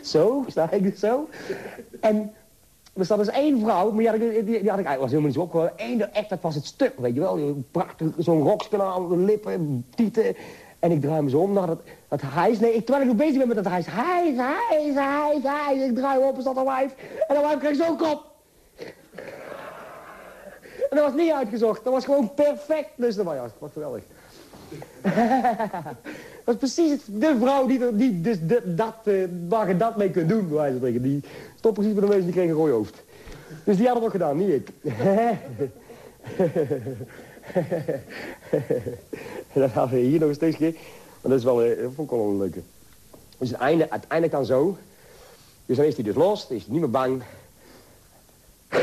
Zo, sta ik dus zo. En er staat dus één vrouw, maar die had ik, die, was helemaal niet zo opgehouden. Eén, echt, dat was het stuk, weet je wel. Prachtig, zo'n rokskanaal, lippen, tieten. En ik draai me zo om naar dat, dat hijs. Nee, ik, terwijl ik nog bezig ben met dat hijs. Hijs, hijs, hijs, hijs. Ik draai op en staat een wijf. En dan wijf ik zo'n kop. En dat was niet uitgezocht. Dat was gewoon perfect. Dus dat was, was geweldig. dat is precies de vrouw die, er- die dus de- dat, eh, waar je dat mee kunt doen, bij wijze van. Die stond precies bij de neus en die kreeg een rooi hoofd. Dus die had het ook gedaan, niet ik. En dan gaan we hier nog steeds keer. Maar dat is wel, eh, dat vond ik wel een leuke. Dus het einde, uiteindelijk dan zo. Dus dan is hij dus los, dan is hij niet meer bang.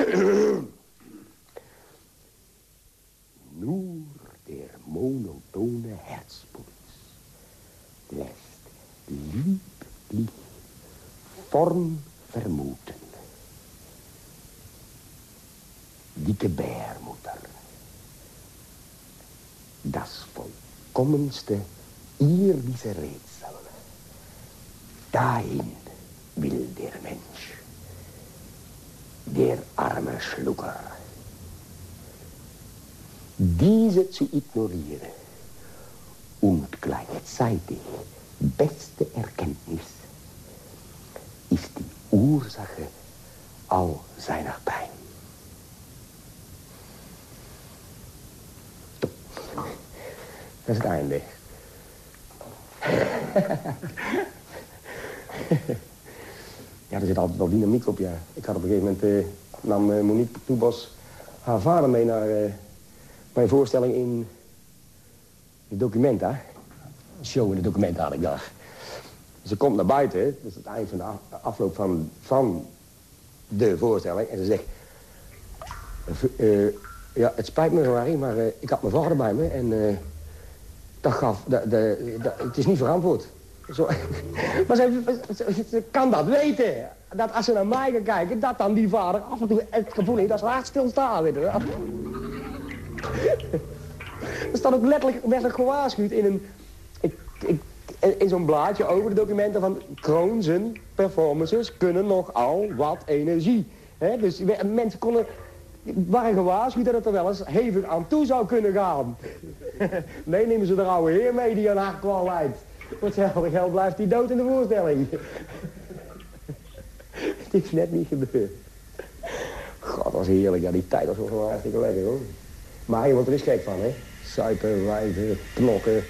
Nur der monotone Herzpuls lässt lieblich Form vermuten. Die Gebärmutter. Das vollkommenste irdische Rätsel. Dahin will der Mensch. Der arme Schlucker. Diese zu ignorieren und gleichzeitig beste Erkenntnis ist die Ursache all seiner Pein. Dat is het einde. ja, er zit altijd wel dynamiek op, ja. Ik had op een gegeven moment, eh, nam eh, Monique Toebos haar vader mee naar eh, mijn voorstelling in de documenta. Show in de documenta had ik daar. Ze komt naar buiten, dat is het eind van de af- afloop van, van de voorstelling. En ze zegt... eh, ja, het spijt me, Harry, maar eh, ik had mijn vader bij me en... eh, dat gaf, het is niet verantwoord. Zo, maar ze, kan dat weten. Dat als ze naar mij gaan kijken, dat dan die vader af en toe het gevoel heeft dat ze laat stilstaan, weet je. Er staat ook letterlijk, letterlijk gewaarschuwd in een... Ik, ik, in zo'n blaadje over de documenten van Kroonsen performances kunnen nogal wat energie. dus mensen konden, waren gewaarschuwd dat het er wel eens hevig aan toe zou kunnen gaan. nee, nemen ze de oude heer mee die een hartkwal leidt. Voor hetzelfde geld blijft hij dood in de voorstelling. het is net niet gebeurd. God, dat was heerlijk. Ja, die tijd was wel hartstikke lekker, hoor. Maar je wordt er eens gek van, hè. Suipen, wijven, knokken,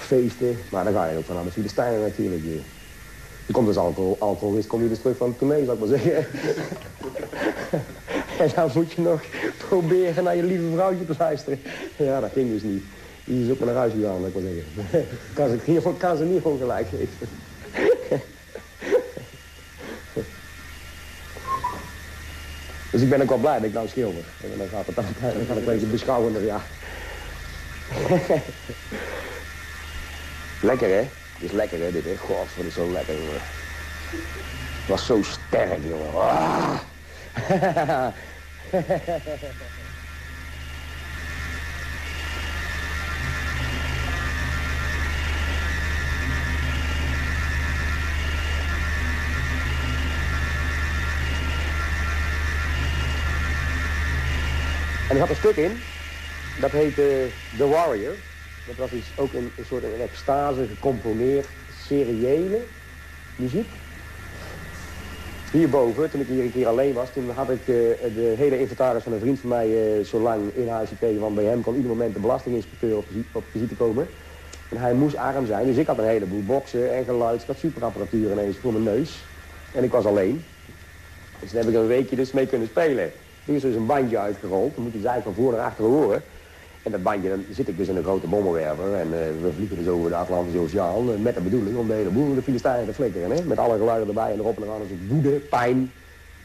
feesten. Maar dan ga je ook van aan de Filistijnen natuurlijk. Je, komt als alcohol, alcoholist kom je dus terug van het tournee, zou ik maar zeggen. en dan moet je nog proberen naar je lieve vrouwtje te luisteren. Ja, dat ging dus niet. Die is ook naar huis gegaan, laat ik maar zeggen. kan, ze, hier, kan ze niet gewoon gelijk geven. dus ik ben ook wel blij dat ik nou schilder. En dan gaat het dan, dan het een beetje beschouwender, ja. Lekker, hè? Het is lekker, hè, dit, hè? God, wat is zo lekker, jongen. Het was zo sterk, jongen. Ah. En er had een stuk in, dat heette The Warrior. Dat was iets, ook een, een soort een extase, gecomponeerd, seriële muziek. Hierboven, toen ik hier een keer alleen was, toen had ik uh, de hele inventaris van een vriend van mij uh, zo lang in gekregen. Want bij hem kon ieder moment de belastinginspecteur op, op visite komen. En hij moest arm zijn, dus ik had een heleboel boksen en geluid. Ik had superapparatuur ineens voor mijn neus. En ik was alleen. Dus toen heb ik een weekje dus mee kunnen spelen. Nu is dus een bandje uitgerold. Dan moet je dus eigenlijk van voor naar achter horen. En dat bandje, dan zit ik dus in een grote bommenwerver. En uh, we vliegen dus over de Atlantische Oceaan. Uh, met de bedoeling om de hele boel de Filistijnen te flikkeren. Hè? Met alle geluiden erbij en erop en eraan. Een soort woede, pijn.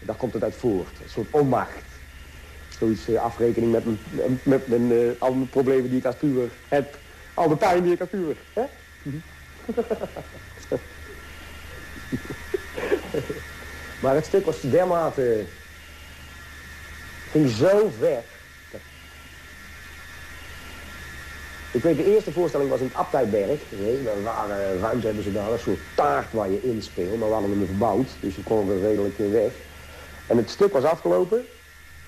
Daar komt het uit voort. Een soort onmacht. Zoiets uh, afrekening met, mijn, met mijn, al mijn problemen die ik als puber heb. Al de pijn die ik als puber hè? maar het stuk was dermate... ging zo ver Ik weet, de eerste voorstelling was in het Abtijberg. Daar waren ruimte hebben ze daar, een soort taart waar je inspeelt. Maar we hadden hem verbouwd, dus je kon er redelijk in weg. En het stuk was afgelopen.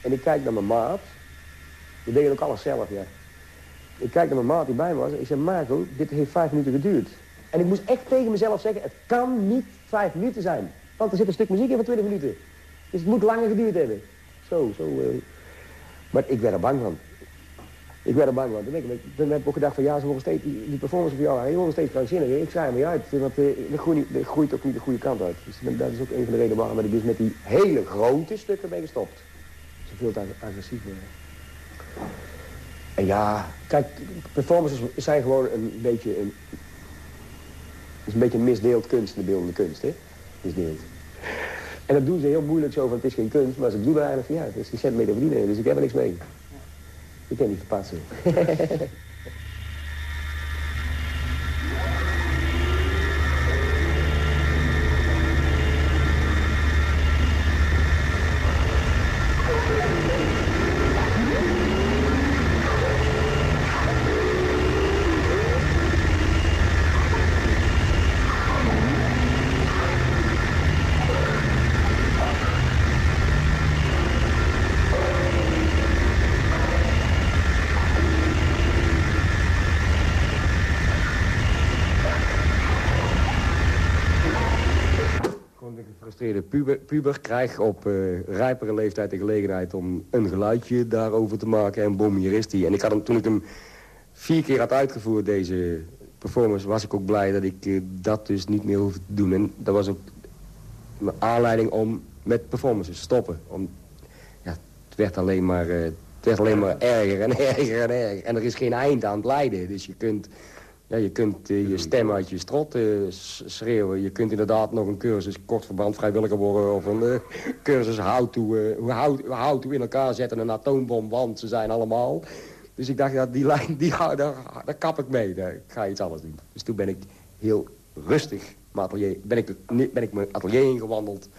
En ik kijk naar mijn maat. We deden ook alles zelf, ja. Ik kijk naar mijn maat die bij me was. Ik zei, Marco, dit heeft vijf minuten geduurd. En ik moest echt tegen mezelf zeggen, het kan niet vijf minuten zijn. Want er zit een stuk muziek in van twintig minuten. Dus het moet langer geduurd hebben. Zo, zo. Uh... Maar ik werd er bang van. Ik werd er bang van. Toen, heb ik ook gedacht van ja, ze worden steeds, die, performance van jou, die worden steeds krankzinniger. Ik zei me uit, want dat, groeit, dat groeit ook niet de goede kant uit. Dus dat is ook een van de redenen waarom ik dus met die hele grote stukken ben gestopt. Zoveel te agressief worden. En ja, kijk, performances zijn gewoon een beetje een... is een beetje een misdeeld kunst, de beeldende kunst, hè? En dat doen ze heel moeilijk zo van het is geen kunst, maar ze doen er eigenlijk van ja, het is geen cent mee te verdienen, dus ik heb er niks mee. Ik kan niet verpassen. Puber, krijg op uh, rijpere leeftijd de gelegenheid om een geluidje daarover te maken. En bom, hier is die. En ik had hem, toen ik hem vier keer had uitgevoerd, deze performance, was ik ook blij dat ik uh, dat dus niet meer hoefde te doen. En dat was ook mijn aanleiding om met performances te stoppen. Om, ja, het werd alleen maar... Uh, het werd alleen maar erger en erger en erger. En er is geen eind aan het lijden. Dus je kunt ja, je kunt uh, je stem uit je strot uh, schreeuwen. Je kunt inderdaad nog een cursus kort verband vrijwilliger worden... of een uh, cursus how to, how, how to in elkaar zetten een atoombom... want ze zijn allemaal. Dus ik dacht, ja, die lijn, die, daar, daar kap ik mee. Daar, ik ga iets anders doen. Dus toen ben ik heel rustig mijn atelier, ben ik, ben ik mijn atelier ingewandeld.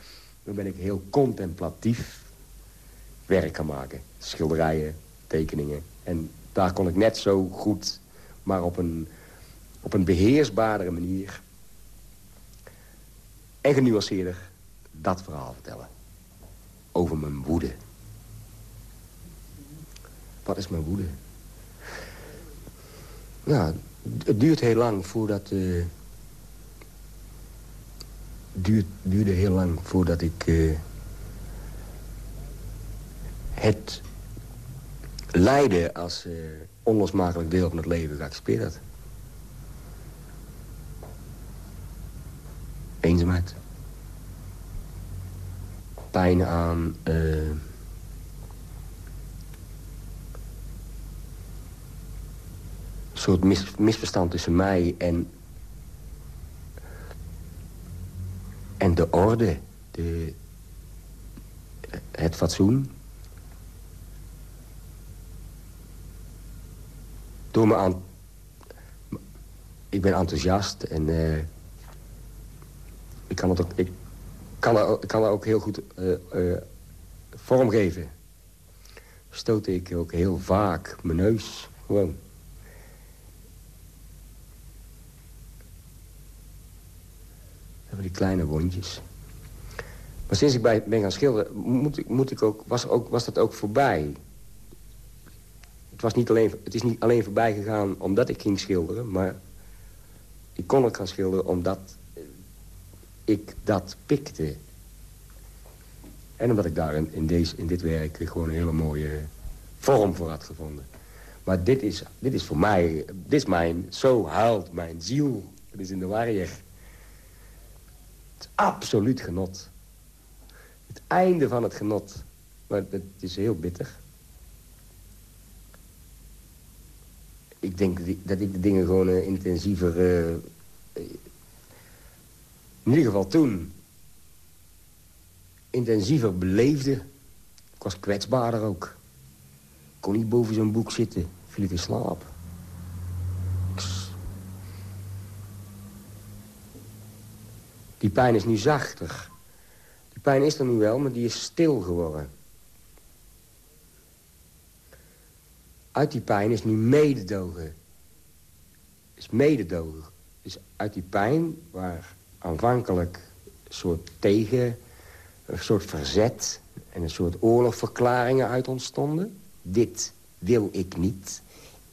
Toen ben ik heel contemplatief werk gaan maken. Schilderijen, tekeningen. En daar kon ik net zo goed, maar op een op een beheersbaardere manier... en genuanceerder dat verhaal vertellen. Over mijn woede. Wat is mijn woede? Nou, het duurt heel lang voordat... Uh, duurt, duurde heel lang voordat ik... Uh, het lijden als uh, onlosmakelijk deel van het leven geaccepteerd had. Eenzaamheid. Pijn aan... Uh, soort mis, misverstand tussen mij en... en de orde, de, het fatsoen. Door me aan... Ik ben enthousiast en... Uh, ik kan het ook, ik kan er, kan er ook heel goed uh, uh, vormgeven. Stoot ik ook heel vaak mijn neus gewoon. Hebben die kleine wondjes. Maar sinds ik bij, ben gaan schilderen, moet moet ik ook, was, ook, was dat ook voorbij. Het, was niet alleen, het is niet alleen voorbij gegaan omdat ik ging schilderen... maar ik kon het gaan schilderen omdat ik dat pikte. En omdat ik daar in, in, deze, in dit werk gewoon een hele mooie vorm voor had gevonden. Maar dit is, dit is voor mij, dit is mijn, zo huilt mijn ziel. Het is in de warrier. Het is absoluut genot. Het einde van het genot. Maar het is heel bitter. Ik denk dat ik de dingen gewoon uh, intensiever... Uh, in ieder geval toen intensiever beleefde. Ik was kwetsbaarder ook. Ik kon niet boven zo'n boek zitten. Viel ik in slaap. Die pijn is nu zachter. Die pijn is er nu wel, maar die is stil geworden. Uit die pijn is nu mededogen. Is mededogen. Is uit die pijn waar aanvankelijk een soort tegen, een soort verzet... en een soort oorlogverklaringen uit ontstonden. Dit wil ik niet.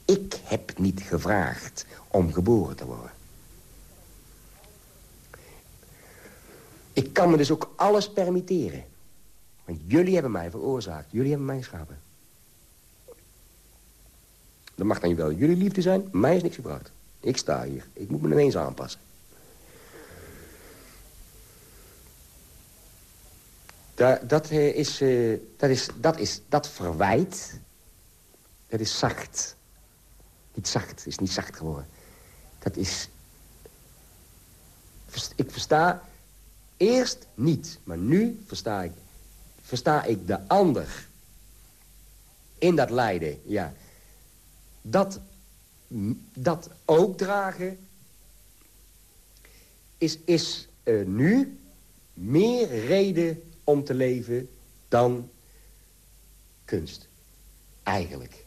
Ik heb niet gevraagd om geboren te worden. Ik kan me dus ook alles permitteren. Want jullie hebben mij veroorzaakt. Jullie hebben mij geschapen. Dat mag dan wel jullie liefde zijn. Mij is niks gebracht. Ik sta hier. Ik moet me ineens aanpassen. Dat, eh, is, uh, dat, is, dat is dat verwijt. Dat is zacht. Niet zacht, is niet zacht geworden. Dat is... Ik versta eerst niet, maar nu versta ik, versta ik de ander. In dat lijden, ja. Dat, dat ook dragen is, is uh, nu meer reden om te leven dan kunst. Eigenlijk.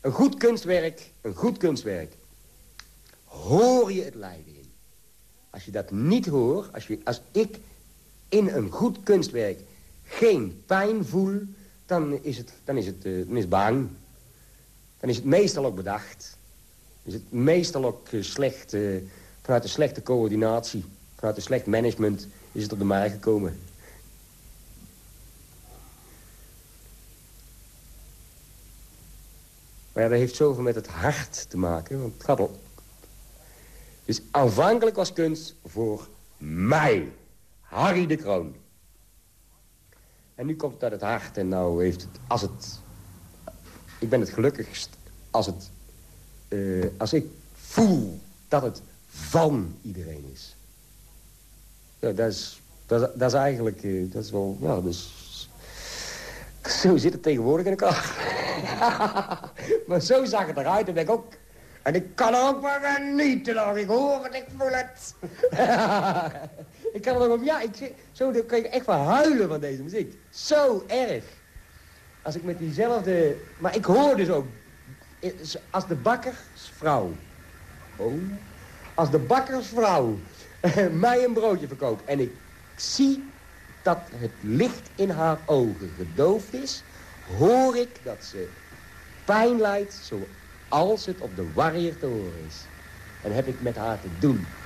Een goed kunstwerk, een goed kunstwerk. Hoor je het lijden in. Als je dat niet hoort, als, je, als ik in een goed kunstwerk geen pijn voel... dan is het, dan is het, uh, dan is bang. Dan is het meestal ook bedacht. Dan is het meestal ook uh, slecht, uh, vanuit een slechte coördinatie. Vanuit een slecht management is het op de markt gekomen. Maar ja, dat heeft zoveel met het hart te maken. Want het gaat. Dus aanvankelijk was kunst voor mij. Harry de Kroon. En nu komt het uit het hart en nou heeft het... Als het... Ik ben het gelukkigst als het... Uh, als ik voel dat het van iedereen is. Ja, dat is, dat, dat is eigenlijk, uh, dat is wel, ja, dus... Zo zit het tegenwoordig in elkaar. maar zo zag het eruit en ik ook... En ik kan er ook wel genieten hoor. Ik hoor het, ik voel het. ik kan er ook op, ja, ik, zo kan ik echt wel huilen van deze muziek. Zo erg. Als ik met diezelfde... Maar ik hoor dus ook... Als de bakkersvrouw... Oh. Als de bakkersvrouw mij een broodje verkoopt. En ik zie dat het licht in haar ogen gedoofd is... hoor ik dat ze pijn lijdt zoals het op de warrier te horen is. En heb ik met haar te doen.